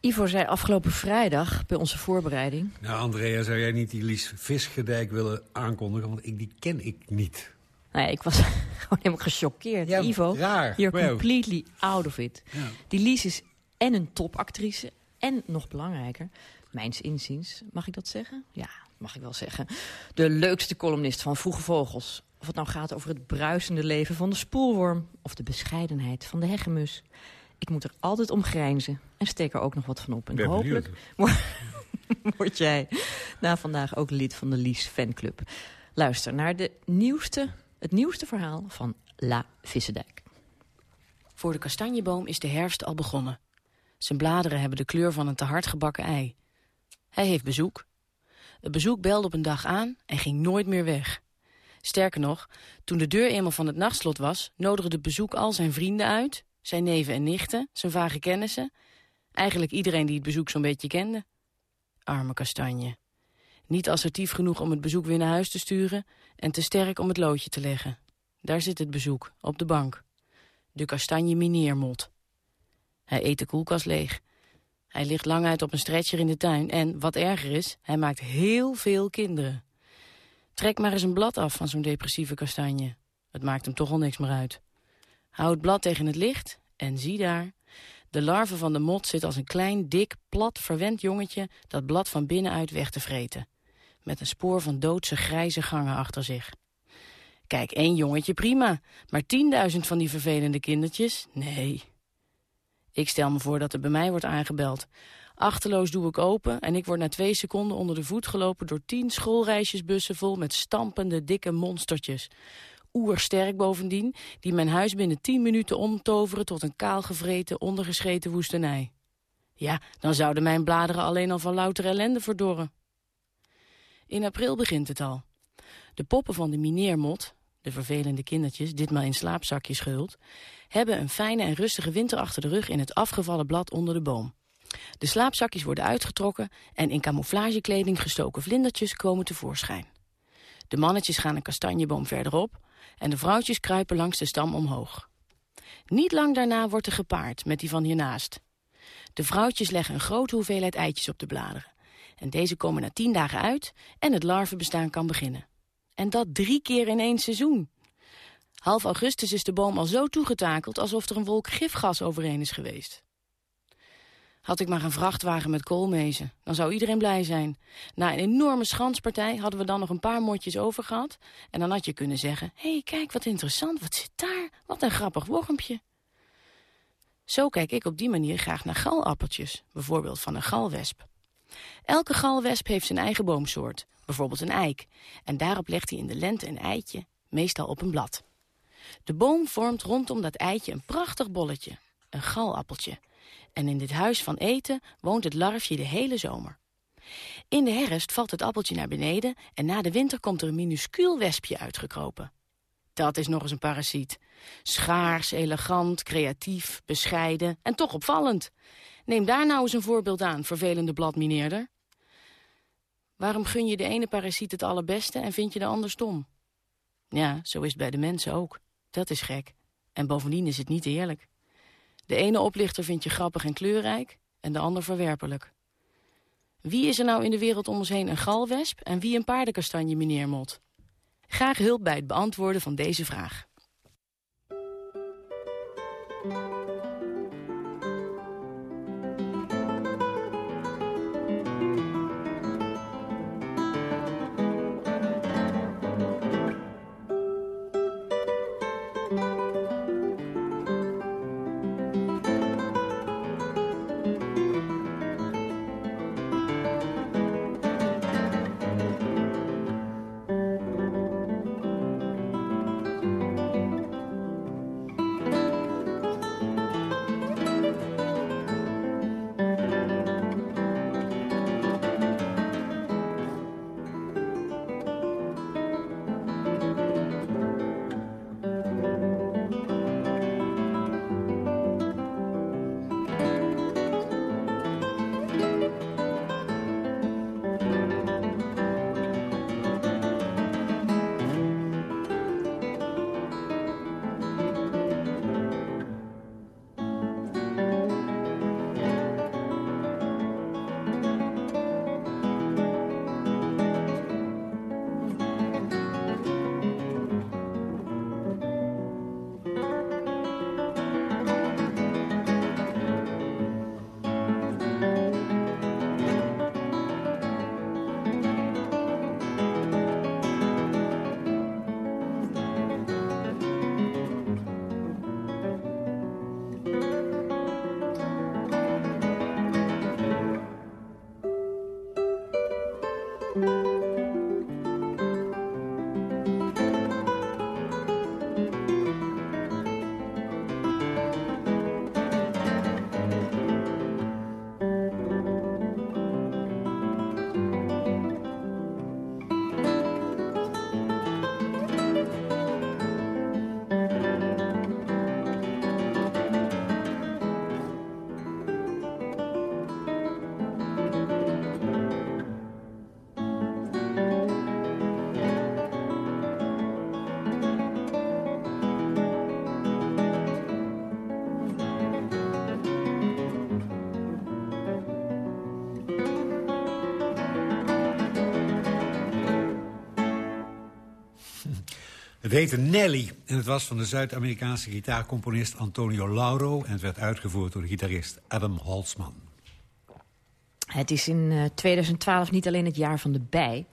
Ivo zei afgelopen vrijdag bij onze voorbereiding... Nou, Andrea, zou jij niet die Lies Visgedijk willen aankondigen? Want ik, die ken ik niet. Nou ja, ik was gewoon helemaal gechoqueerd. Ja, Ivo, raar. you're completely out of it. Ja. Die Lies is en een topactrice en nog belangrijker, mijns inziens, mag ik dat zeggen? Ja, mag ik wel zeggen. De leukste columnist van Vroege Vogels. Of het nou gaat over het bruisende leven van de spoelworm... of de bescheidenheid van de hegemus. Ik moet er altijd om grijnzen en steek er ook nog wat van op. En Ben hopelijk word, word jij na vandaag ook lid van de Lies fanclub. Luister naar de nieuwste, het nieuwste verhaal van La Vissendijk. Voor de kastanjeboom is de herfst al begonnen. Zijn bladeren hebben de kleur van een te hard gebakken ei. Hij heeft bezoek. Het bezoek belde op een dag aan en ging nooit meer weg. Sterker nog, toen de deur eenmaal van het nachtslot was... nodigde het bezoek al zijn vrienden uit, zijn neven en nichten, zijn vage kennissen. Eigenlijk iedereen die het bezoek zo'n beetje kende. Arme kastanje. Niet assertief genoeg om het bezoek weer naar huis te sturen... en te sterk om het loodje te leggen. Daar zit het bezoek, op de bank. De kastanje mineermot. Hij eet de koelkast leeg. Hij ligt lang uit op een stretcher in de tuin en, wat erger is, hij maakt heel veel kinderen. Trek maar eens een blad af van zo'n depressieve kastanje. Het maakt hem toch al niks meer uit. Hou het blad tegen het licht en zie daar. De larve van de mot zit als een klein, dik, plat, verwend jongetje... dat blad van binnenuit weg te vreten. Met een spoor van doodse grijze gangen achter zich. Kijk, één jongetje prima, maar tienduizend van die vervelende kindertjes? Nee. Ik stel me voor dat er bij mij wordt aangebeld. Achterloos doe ik open en ik word na twee seconden onder de voet gelopen... door tien schoolreisjesbussen vol met stampende, dikke monstertjes. Oersterk bovendien, die mijn huis binnen tien minuten omtoveren... tot een kaalgevreten, ondergescheten woestenij. Ja, dan zouden mijn bladeren alleen al van louter ellende verdorren. In april begint het al. De poppen van de mineermot, de vervelende kindertjes, ditmaal in slaapzakjes gehuld... hebben een fijne en rustige winter achter de rug in het afgevallen blad onder de boom. De slaapzakjes worden uitgetrokken en in camouflagekleding gestoken vlindertjes komen tevoorschijn. De mannetjes gaan een kastanjeboom verderop en de vrouwtjes kruipen langs de stam omhoog. Niet lang daarna wordt er gepaard met die van hiernaast. De vrouwtjes leggen een grote hoeveelheid eitjes op de bladeren. En deze komen na tien dagen uit en het larvenbestaan kan beginnen. En dat drie keer in één seizoen. Half augustus is de boom al zo toegetakeld alsof er een wolk gifgas overheen is geweest. Had ik maar een vrachtwagen met koolmezen, dan zou iedereen blij zijn. Na een enorme schanspartij hadden we dan nog een paar motjes over gehad. En dan had je kunnen zeggen, hé, hey, kijk wat interessant, wat zit daar? Wat een grappig wormpje. Zo kijk ik op die manier graag naar galappeltjes, bijvoorbeeld van een galwesp. Elke galwesp heeft zijn eigen boomsoort, bijvoorbeeld een eik. En daarop legt hij in de lente een eitje, meestal op een blad. De boom vormt rondom dat eitje een prachtig bolletje, een galappeltje. En in dit huis van eten woont het larfje de hele zomer. In de herfst valt het appeltje naar beneden en na de winter komt er een minuscuul wespje uitgekropen. Dat is nog eens een parasiet. Schaars, elegant, creatief, bescheiden en toch opvallend. Neem daar nou eens een voorbeeld aan, vervelende bladmineerder. Waarom gun je de ene parasiet het allerbeste en vind je de ander stom? Ja, zo is het bij de mensen ook. Dat is gek. En bovendien is het niet eerlijk. De ene oplichter vind je grappig en kleurrijk en de ander verwerpelijk. Wie is er nou in de wereld om ons heen een galwesp en wie een paardenkastanje, meneer Mot? Graag hulp bij het beantwoorden van deze vraag. Heette Nelly. En het was van de Zuid-Amerikaanse gitaarcomponist Antonio Lauro... en het werd uitgevoerd door de gitarist Adam Holtzman. Het is in 2012 niet alleen het jaar van de bij,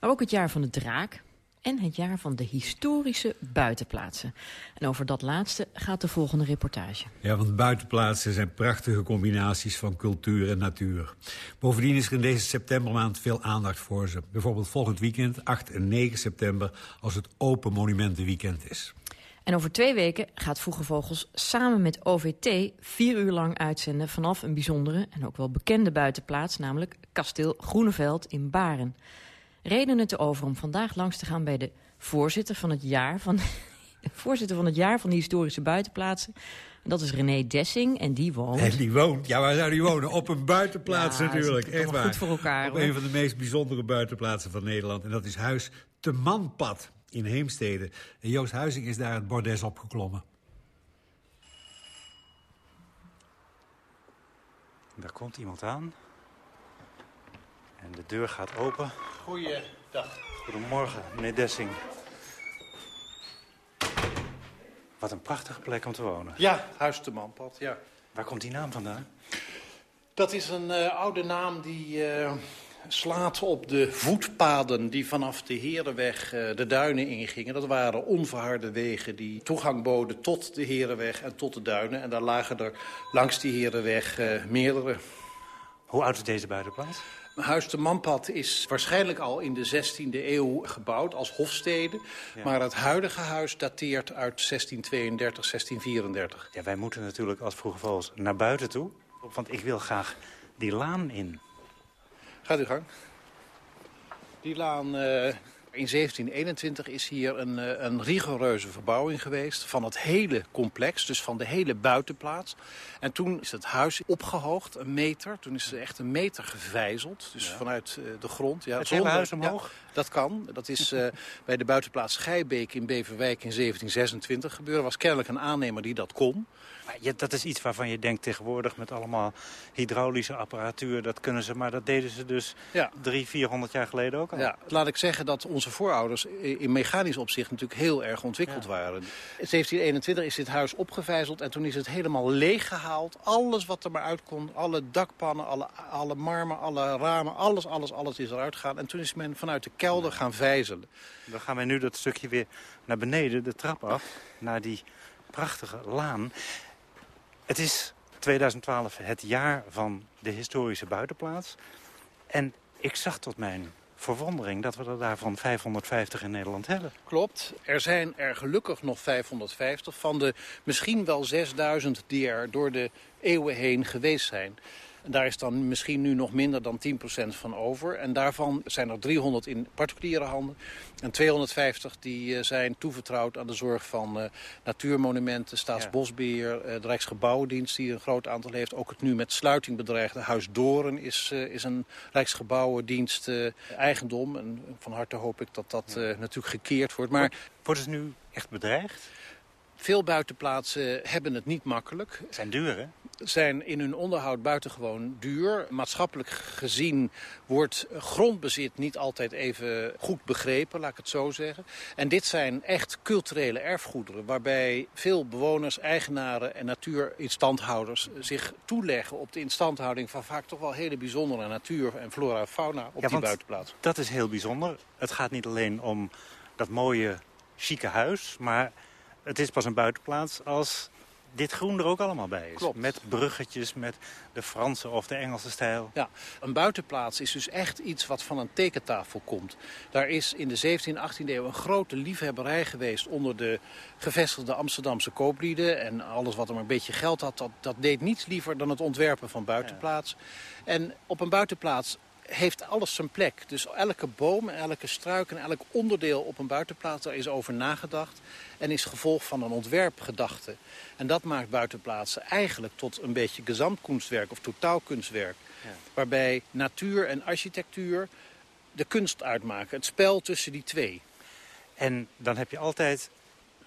maar ook het jaar van de draak en het jaar van de historische buitenplaatsen. En over dat laatste gaat de volgende reportage. Ja, want buitenplaatsen zijn prachtige combinaties van cultuur en natuur. Bovendien is er in deze septembermaand veel aandacht voor ze. Bijvoorbeeld volgend weekend, 8 en 9 september, als het Open Monumentenweekend is. En over twee weken gaat Vroege Vogels samen met OVT vier uur lang uitzenden... vanaf een bijzondere en ook wel bekende buitenplaats... namelijk Kasteel Groeneveld in Baren. Redenen te over om vandaag langs te gaan bij de voorzitter van het jaar... van, voorzitter van het jaar van de historische buitenplaatsen... Dat is René Dessing en die woont... En die woont, ja, waar zou die wonen? Op een buitenplaats Ja, natuurlijk, is echt waar. goed voor elkaar, Op hoor. een van de meest bijzondere buitenplaatsen van Nederland. En dat is Huis Te Manpad in Heemstede. En Joost Huizing is daar het bordes opgeklommen. Daar komt iemand aan. En de deur gaat open. Goeiedag. Goedemorgen, meneer Dessing. Wat een prachtige plek om te wonen. Ja, Huis de Manpad, ja. Waar komt die naam vandaan? Dat is een eh, oude naam die eh, slaat op de voetpaden die vanaf de Herenweg eh, de duinen ingingen. Dat waren onverharde wegen die toegang boden tot de Herenweg en tot de duinen. En daar lagen er langs die Herenweg meerdere. Hoe oud is deze buitenplaats? Huis de Manpad is waarschijnlijk al in de 16e eeuw gebouwd als hofstede. Maar het huidige huis dateert uit 1632, 1634. Ja, wij moeten natuurlijk als Vroege Vogels naar buiten toe. Want ik wil graag die laan in. Gaat u gang. Die laan eh, in 1721 is hier een, eh, een rigoureuze verbouwing geweest van het hele complex, dus van de hele buitenplaats. En toen is het huis opgehoogd, een meter. Toen is het echt een meter gevijzeld, dus vanuit eh, de grond. Ja, Het huis omhoog? Ja, dat kan. Dat is eh, bij de buitenplaats Gijbeek in Beverwijk in 1726 gebeurd. Er was kennelijk een aannemer die dat kon. Maar ja, dat is iets waarvan je denkt tegenwoordig met allemaal hydraulische apparatuur. Dat kunnen ze, maar dat deden ze dus Ja. drie, vierhonderd jaar geleden ook al. Ja, laat ik zeggen dat onze voorouders in mechanisch opzicht natuurlijk heel erg ontwikkeld waren. In 1721 is dit huis opgevijzeld en toen is het helemaal leeggehaald. Alles wat er maar uit kon, alle dakpannen, alle, alle marmer, alle ramen, alles, alles, alles is eruit gegaan. En toen is men vanuit de kelder gaan vijzelen. Dan gaan wij nu dat stukje weer naar beneden, de trap af, naar die prachtige laan. Het is 2012 het jaar van de historische buitenplaats. En ik zag tot mijn verwondering dat we er daarvan 550 in Nederland hebben. Klopt. Er zijn er gelukkig nog 550 van de misschien wel 6000 die er door de eeuwen heen geweest zijn. En daar is dan misschien nu nog minder dan 10% van over. En daarvan zijn er 300 in particuliere handen. En 250 die eh, zijn toevertrouwd aan de zorg van eh, natuurmonumenten, staatsbosbeheer, eh, de Rijksgebouwendienst die een groot aantal heeft. Ook het nu met sluiting bedreigde Huis Doren is, is een Rijksgebouwendienst eigendom. En van harte hoop ik dat dat natuurlijk gekeerd wordt. Maar Worden ze nu echt bedreigd? Veel buitenplaatsen hebben het niet makkelijk. Zijn duur, hè? Zijn in hun onderhoud buitengewoon duur. Maatschappelijk gezien wordt grondbezit niet altijd even goed begrepen, laat ik het zo zeggen. En dit zijn echt culturele erfgoederen... waarbij veel bewoners, eigenaren en natuurinstandhouders... zich toeleggen op de instandhouding van vaak toch wel hele bijzondere natuur... en flora en fauna op Ja, die buitenplaats. Dat is heel bijzonder. Het gaat niet alleen om dat mooie, chique huis... maar het is pas een buitenplaats als dit groen er ook allemaal bij is. Klopt. Met bruggetjes, met de Franse of de Engelse stijl. Ja, een buitenplaats is dus echt iets wat van een tekentafel komt. Daar is in de 17e, 18e eeuw een grote liefhebberij geweest onder de gevestigde Amsterdamse kooplieden. En alles wat er maar een beetje geld had, dat, dat deed niets liever dan het ontwerpen van buitenplaats. En op een buitenplaats heeft alles zijn plek. Dus elke boom, elke struik en elk onderdeel op een buitenplaats, daar is over nagedacht. En is gevolg van een ontwerpgedachte. En dat maakt buitenplaatsen eigenlijk tot een beetje gezamtkunstwerk of totaalkunstwerk. Waarbij natuur en architectuur de kunst uitmaken. Het spel tussen die twee. En dan heb je altijd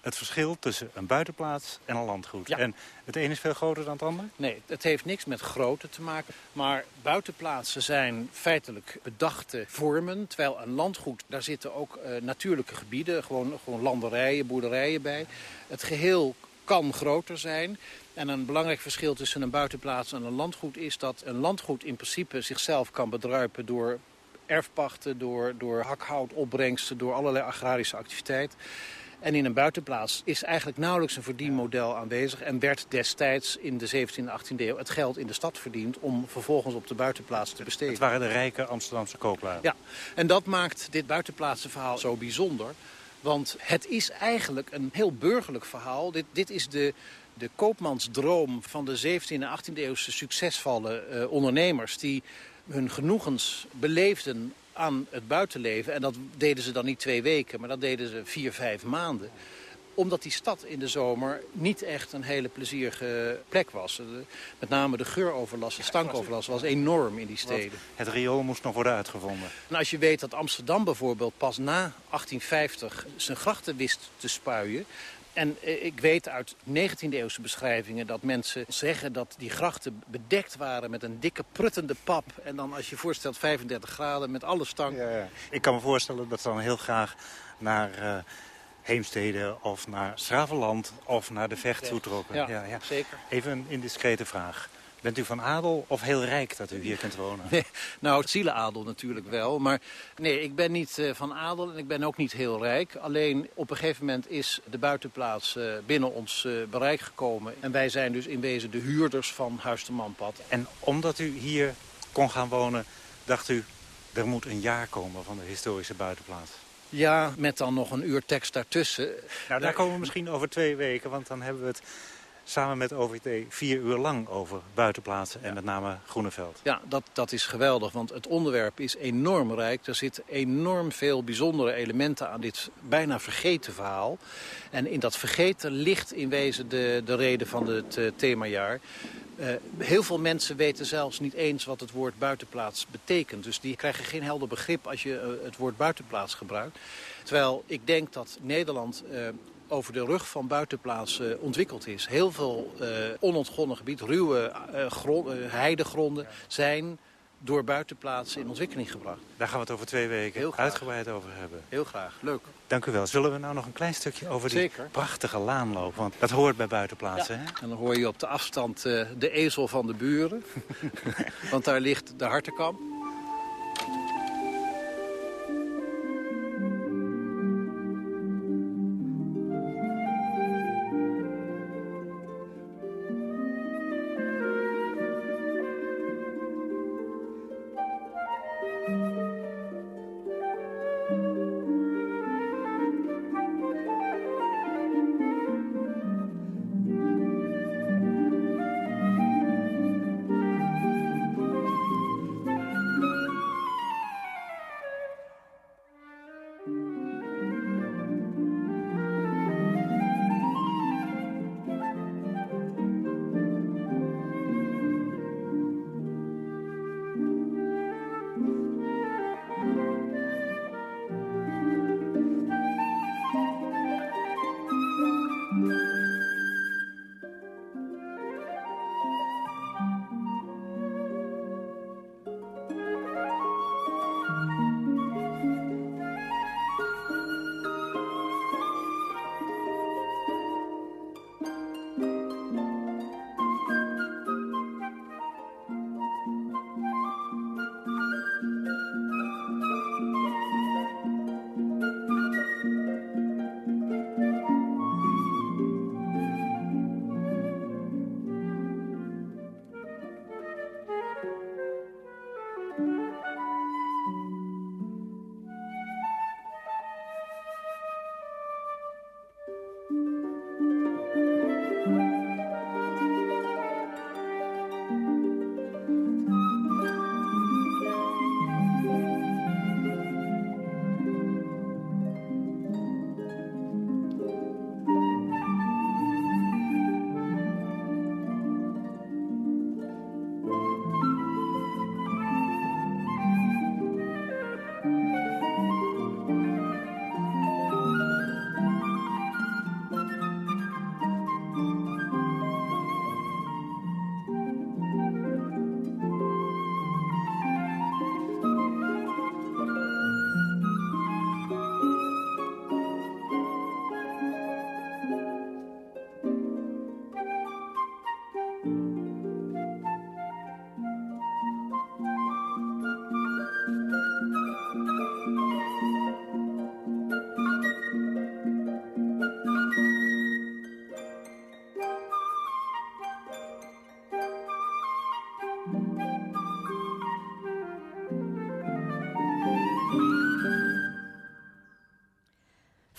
het verschil tussen een buitenplaats en een landgoed. En het een is veel groter dan het ander? Nee, het heeft niks met grootte te maken. Maar buitenplaatsen zijn feitelijk bedachte vormen. Terwijl een landgoed, daar zitten ook uh, natuurlijke gebieden. Gewoon, gewoon landerijen, boerderijen bij. Het geheel kan groter zijn. En een belangrijk verschil tussen een buitenplaats en een landgoed is dat een landgoed in principe zichzelf kan bedruipen door erfpachten, door, door hakhoutopbrengsten, door allerlei agrarische activiteit. En in een buitenplaats is eigenlijk nauwelijks een verdienmodel aanwezig... en werd destijds in de 17e en 18e eeuw het geld in de stad verdiend... om vervolgens op de buitenplaats te besteden. Het waren de rijke Amsterdamse kooplui. Ja, en dat maakt dit buitenplaatsenverhaal zo bijzonder. Want het is eigenlijk een heel burgerlijk verhaal. Dit, dit is de, de koopmansdroom van de 17e en 18e eeuwse succesvolle uh, ondernemers... die hun genoegens beleefden aan het buitenleven. En dat deden ze dan niet twee weken, maar dat deden ze vier, vijf maanden omdat die stad in de zomer niet echt een hele plezierige plek was. Met name de geuroverlast, de stankoverlast was enorm in die steden. Het riool moest nog worden uitgevonden. En als je weet dat Amsterdam bijvoorbeeld pas na 1850 zijn grachten wist te spuien... En eh, ik weet uit 19e-eeuwse beschrijvingen dat mensen zeggen dat die grachten bedekt waren met een dikke pruttende pap. En dan als je voorstelt 35 graden met alle stank. Ja, ja. Ik kan me voorstellen dat ze dan heel graag naar uh, Heemstede of naar Schravenland of naar de Vecht toetrokken. Ja, ja, zeker. Even een indiscrete vraag. Bent u van adel of heel rijk dat u hier kunt wonen? Nee, nou, het zielenadel natuurlijk wel. Maar nee, ik ben niet uh, van adel en ik ben ook niet heel rijk. Alleen op een gegeven moment is de buitenplaats uh, binnen ons uh, bereik gekomen. En wij zijn dus in wezen de huurders van Huis de Manpad. En omdat u hier kon gaan wonen, dacht u... er moet een jaar komen van de historische buitenplaats? Ja, met dan nog een uur tekst daartussen. Nou, daar komen we misschien over twee weken, want dan hebben we het samen met OVT vier uur lang over buitenplaatsen en met name Groeneveld. Ja, dat, dat is geweldig, want het onderwerp is enorm rijk. Er zitten enorm veel bijzondere elementen aan dit bijna vergeten verhaal. En in dat vergeten ligt in wezen de, de reden van het uh, themajaar. Uh, heel veel mensen weten zelfs niet eens wat het woord buitenplaats betekent. Dus die krijgen geen helder begrip als je uh, het woord buitenplaats gebruikt. Terwijl ik denk dat Nederland over de rug van buitenplaatsen uh, ontwikkeld is. Heel veel uh, onontgonnen gebied, ruwe uh, heidegronden zijn door buitenplaatsen in ontwikkeling gebracht. Daar gaan we het over twee weken uitgebreid over hebben. Heel graag, leuk. Dank u wel. Zullen we nou nog een klein stukje over die Zeker. prachtige laan lopen? Want dat hoort bij buitenplaatsen, ja. hè? En dan hoor je op de afstand de ezel van de buren. Want daar ligt de hartenkamp.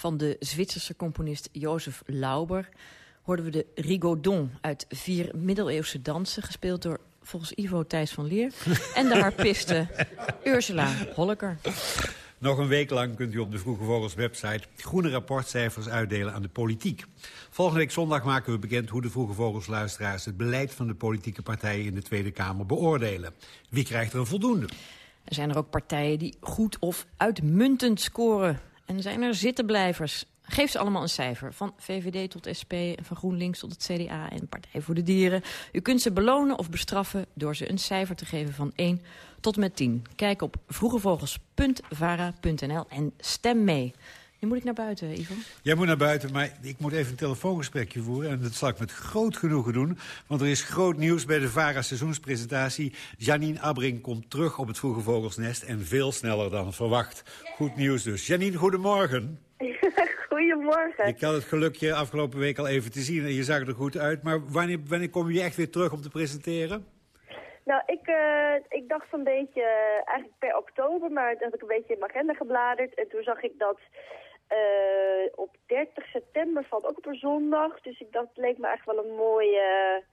Van de Zwitserse componist Jozef Lauber hoorden we de Rigaudon uit vier middeleeuwse dansen... gespeeld door volgens Ivo Thijs van Leer en de harpiste Ursula Holleker. Nog een week lang kunt u op de Vroege Vogels website groene rapportcijfers uitdelen aan de politiek. Volgende week zondag maken we bekend hoe de Vroege Vogels luisteraars het beleid van de politieke partijen in de Tweede Kamer beoordelen. Wie krijgt er een voldoende? Er zijn er ook partijen die goed of uitmuntend scoren. En zijn er zittenblijvers. Geef ze allemaal een cijfer. Van VVD tot SP van GroenLinks tot het CDA en Partij voor de Dieren. U kunt ze belonen of bestraffen door ze een cijfer te geven van 1 tot met 10. Kijk op vroegevogels.vara.nl en stem mee. Nu moet ik naar buiten, Ivo. Jij moet naar buiten, maar ik moet even een telefoongesprekje voeren. En dat zal ik met groot genoegen doen. Want er is groot nieuws bij de VARA seizoenspresentatie. Janine Abbring komt terug op het Vroege Vogelsnest. En veel sneller dan verwacht. Goed nieuws dus. Janine, goedemorgen. Goedemorgen. Ik had het gelukje afgelopen week al even te zien en je zag er goed uit. Maar wanneer, wanneer kom je echt weer terug om te presenteren? Nou, ik, uh, ik dacht een beetje, uh, eigenlijk per oktober, maar toen had ik een beetje in mijn agenda gebladerd. En toen zag ik dat uh, op 30 september valt ook op een zondag. Dus ik het leek me echt wel een mooie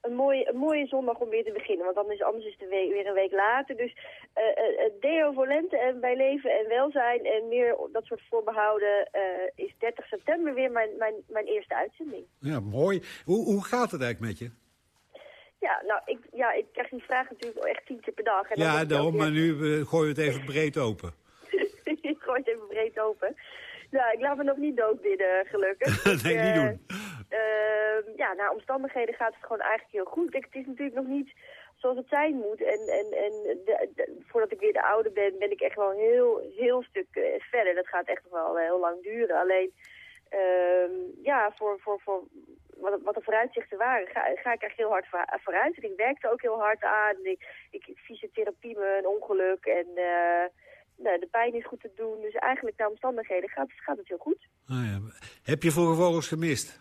een mooie, een mooie zondag om weer te beginnen. Want dan is, anders is het week, weer een week later. Dus uh, uh, Deo voor lente en bij leven en welzijn en meer dat soort voorbehouden... Is 30 september weer mijn, mijn, mijn eerste uitzending. Ja, mooi. Hoe, hoe gaat het eigenlijk met je? Ja, nou, ik, ja, ik krijg die vraag natuurlijk echt tien keer per dag. En ja, daarom, maar nu gooi je het even breed open. ik gooi het even breed open. Nou, ik laat me nog niet dood bidden, gelukkig. nee, uh, niet doen. Uh, ja, naar omstandigheden gaat het gewoon eigenlijk heel goed. Ik, het is natuurlijk nog niet zoals het zijn moet. En, en, en de, de, voordat ik weer de oude ben, ben ik echt wel een heel, heel stuk uh, verder. Dat gaat echt nog wel heel lang duren. Alleen, ja, voor, voor, voor wat, wat de vooruitzichten waren, ga, ga ik echt heel hard vooruit. En ik werkte ook heel hard aan. Ik, ik fysiotherapie me een ongeluk en... Nou, de pijn is goed te doen. Dus eigenlijk naar omstandigheden gaat, gaat het heel goed. Ah, ja. Heb je Vroege Vogels gemist?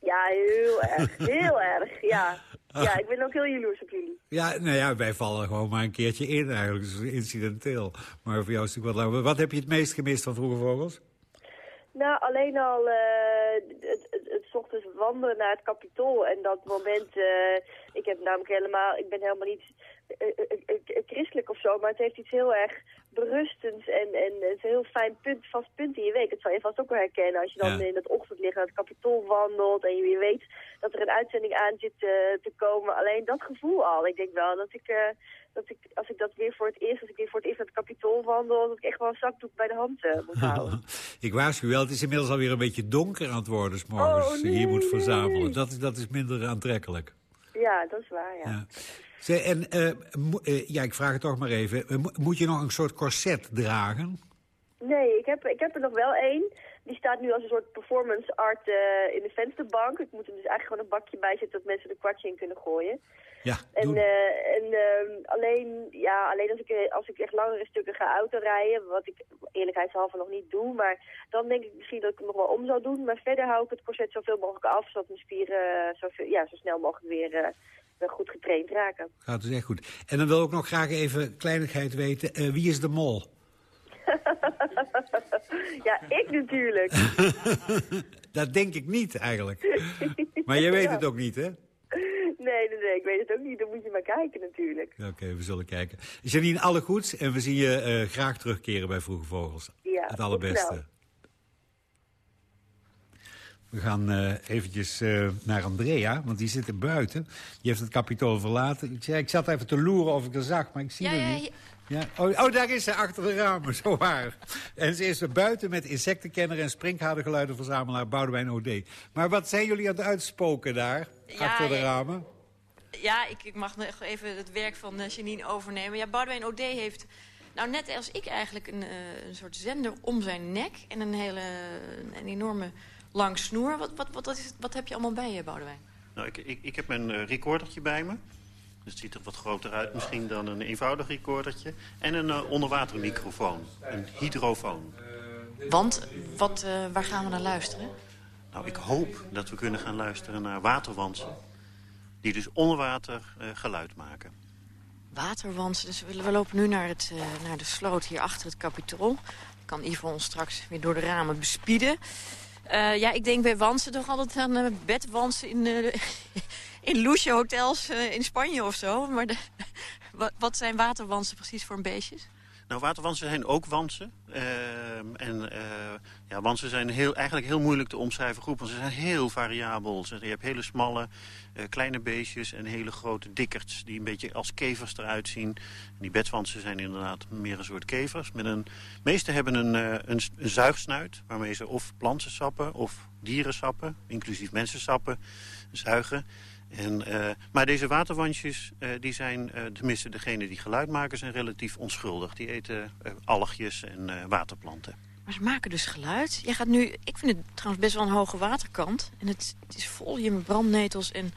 Ja, heel erg. Heel erg, ja. Ja, ik ben ook heel jaloers op jullie. Ja, nou ja, wij vallen gewoon maar een keertje in eigenlijk. Dus incidenteel. Maar voor jou is het natuurlijk wat langer. Wat heb je het meest gemist van Vroege Vogels? Nou, alleen al uh, het, het, het ochtends wandelen naar het kapitool. En dat moment, uh, ik heb namelijk helemaal, ik ben helemaal niet christelijk of zo, maar het heeft iets heel erg berustends en, en het is een heel fijn punt, vast punt in je week. Dat zal je vast ook wel herkennen als je dan ja. in het ochtendlicht naar het kapitool wandelt en je weet dat er een uitzending aan zit te komen. Alleen dat gevoel al. Ik denk wel dat ik, dat ik, als ik dat weer voor het eerst, als ik weer voor het eerst naar het kapitool wandel, dat ik echt wel een zakdoek bij de hand moet houden. ik waarschuw wel, het is inmiddels alweer een beetje donker aan het worden, s morgens oh, nee. je moet verzamelen. Dat is, dat is minder aantrekkelijk. Ja, dat is waar, ja. ja. En uh, uh, ja, ik vraag het toch maar even. Uh, moet je nog een soort corset dragen? Nee, ik heb, ik heb er nog wel één. Die staat nu als een soort performance art in de vensterbank. Ik moet er dus eigenlijk gewoon een bakje bij zetten dat mensen er kwartje in kunnen gooien. Ja, en en alleen, ja, alleen als ik, als ik echt langere stukken ga autorijden, wat ik eerlijkheidshalve nog niet doe, maar dan denk ik misschien dat ik het nog wel om zou doen. Maar verder hou ik het corset zoveel mogelijk af, zodat mijn spieren zo, ja, zo snel mogelijk weer goed getraind raken. Gaat dus echt goed. En dan wil ik nog graag even kleinigheid weten. Uh, wie is de mol? ja, ik natuurlijk. dat denk ik niet eigenlijk. Maar jij weet ja. het ook niet, hè? Nee, nee, nee, ik weet het ook niet. Dan moet je maar kijken natuurlijk. Oké, okay, we zullen kijken. Janine, alle goeds en we zien je uh, graag terugkeren bij Vroege Vogels. Ja, het allerbeste. We gaan uh, eventjes uh, naar Andrea, want die zit er buiten. Die heeft het kapitool verlaten. Ik, zei, ik zat even te loeren of ik er zag, maar ik zie ja, haar niet. Ja. Oh, oh, daar is ze, achter de ramen, zo waar. En ze is er buiten met insectenkenner en sprinkhaargeluidenverzamelaar Boudewijn O.D. Maar wat zijn jullie aan het uitspoken daar, ja, achter de ramen? Ja, ik, ik, mag nog even het werk van uh, Janine overnemen. Ja, Boudewijn O.D. heeft... Nou, net als ik eigenlijk een, een soort zender om zijn nek... en een hele een enorme lang snoer. Wat, wat, wat, is, wat heb je allemaal bij je, Boudewijn? Nou, ik, ik, ik heb een uh, recordertje bij me. Dus het ziet er wat groter uit misschien dan een eenvoudig recordertje. En een uh, onderwatermicrofoon, een hydrofoon. Want, wat, uh, waar gaan we naar luisteren? Nou, ik hoop dat we kunnen gaan luisteren naar waterwansen... die dus onder water geluid maken. waterwansen. Dus we, we lopen nu naar, het, naar de sloot hier achter het kapitool. Kan Ivo ons straks weer door de ramen bespieden. Uh, ja, ik denk bij wansen toch altijd aan uh, bedwansen in, uh, in loesje hotels in Spanje of zo. Maar de, wat zijn waterwansen precies voor een beestjes? Nou, waterwansen zijn ook wansen. Uh, en uh, ja, wansen zijn heel, eigenlijk heel moeilijk te omschrijven groep. Want ze zijn heel variabel. Je hebt hele smalle, uh, kleine beestjes en hele grote dikkerts... die een beetje als kevers eruit zien. En die bedwansen zijn inderdaad meer een soort kevers. Met een, meeste hebben een, een, een zuigsnuit... waarmee ze of plantensappen of dierensappen, inclusief mensensappen, zuigen... En, uh, maar deze waterwandjes, uh, die zijn, uh, tenminste degene die geluid maken, zijn relatief onschuldig. Die eten algjes en waterplanten. Maar ze maken dus geluid. Jij gaat nu, ik vind het trouwens best wel een hoge waterkant. En het, het is vol hier met brandnetels. En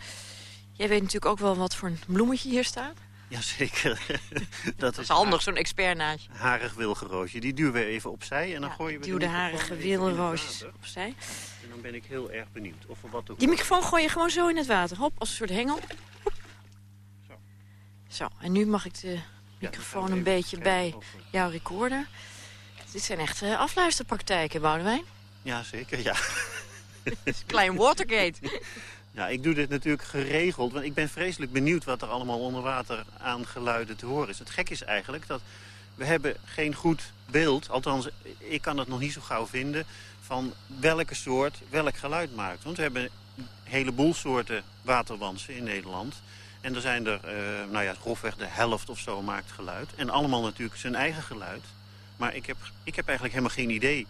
jij weet natuurlijk ook wel wat voor een bloemetje hier staat. Jazeker. dat, dat is handig, zo'n expertnaadje. Harig wilgenroosje. Die duwen we even opzij. En dan ja, gooien we duw de, de harige wilgenroosjes opzij. En dan ben ik heel erg benieuwd of er wat... Die microfoon gooi je gewoon zo in het water. Hop, als een soort hengel. Hop. Zo. Zo, en nu mag ik de microfoon ja, een beetje bij jouw recorder. Dit zijn echt uh, afluisterpraktijken, Boudewijn. Ja, zeker, ja. Klein Watergate. Ja, ik doe dit natuurlijk geregeld, want ik ben vreselijk benieuwd wat er allemaal onder water aan geluiden te horen is. Het gek is eigenlijk dat we hebben geen goed beeld, althans ik kan het nog niet zo gauw vinden, van welke soort welk geluid maakt. Want we hebben een heleboel soorten waterwansen in Nederland. En er zijn er, uh, nou ja, grofweg de helft of zo maakt geluid. En allemaal natuurlijk zijn eigen geluid. Maar ik heb, ik heb eigenlijk helemaal geen idee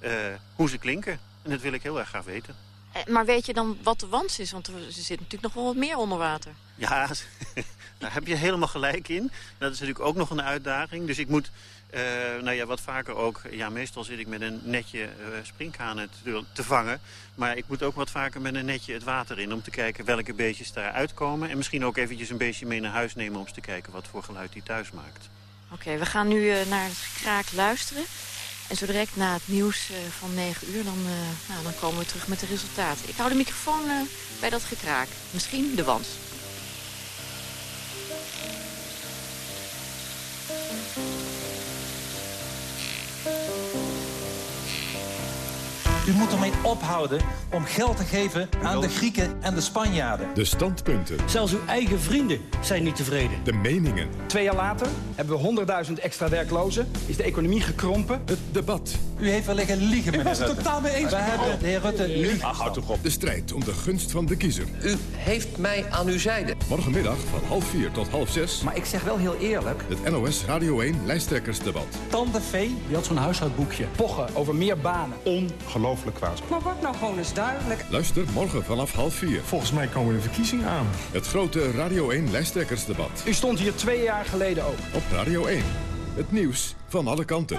uh, hoe ze klinken. En dat wil ik heel erg graag weten. Maar weet je dan wat de wans is? Want er zit natuurlijk nog wel wat meer onder water. Ja, daar heb je helemaal gelijk in. Dat is natuurlijk ook nog een uitdaging. Dus ik moet, uh, nou ja, wat vaker ook... Ja, meestal zit ik met een netje uh, springkanen te, te, vangen. Maar ik moet ook wat vaker met een netje het water in... om te kijken welke beestjes daar uitkomen. En misschien ook eventjes een beestje mee naar huis nemen... om eens te kijken wat voor geluid die thuis maakt. Oké, okay, we gaan nu uh, naar het kraak luisteren. En zo direct na het nieuws uh, van 9 uur, dan, uh, nou, dan komen we terug met de resultaten. Ik hou de microfoon uh, bij dat gekraak. Misschien de wans. U moet ermee ophouden om geld te geven aan de Grieken en de Spanjaarden. De standpunten. Zelfs uw eigen vrienden zijn niet tevreden. De meningen. Twee jaar later hebben we 100.000 extra werklozen. Is de economie gekrompen. Het debat. U heeft wel liggen liegen, meneer Ik was het totaal mee eens. We hebben de heer Rutte. Ach, houd toch op. De strijd om de gunst van de kiezer. U heeft mij aan uw zijde. Morgenmiddag van half vier tot half zes. Maar ik zeg wel heel eerlijk. Het NOS Radio 1 lijsttrekkersdebat. Tante Vee, die had zo'n huishoudboekje. Pochen over meer banen. Ongelooflijk. Maar word nou gewoon eens duidelijk. Luister morgen vanaf half vier. Volgens mij komen de verkiezingen aan. Het grote Radio 1 lijsttrekkersdebat. U stond hier twee jaar geleden ook. Op Radio 1. Het nieuws van alle kanten.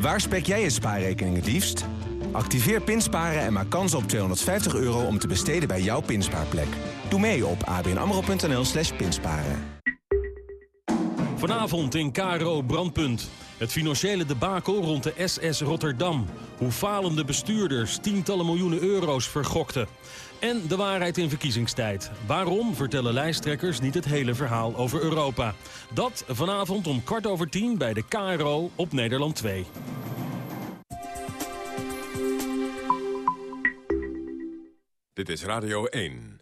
Waar spek jij je spaarrekening het liefst? Activeer Pinsparen en maak kans op 250 euro om te besteden bij jouw pinspaarplek. Doe mee op abnamro.nl slash pinsparen. Vanavond in KRO Brandpunt. Het financiële debakel rond de SS Rotterdam. Hoe falende bestuurders tientallen miljoenen euro's vergokten. En de waarheid in verkiezingstijd. Waarom vertellen lijsttrekkers niet het hele verhaal over Europa? Dat vanavond om kwart over tien bij de KRO op Nederland 2. Dit is Radio 1.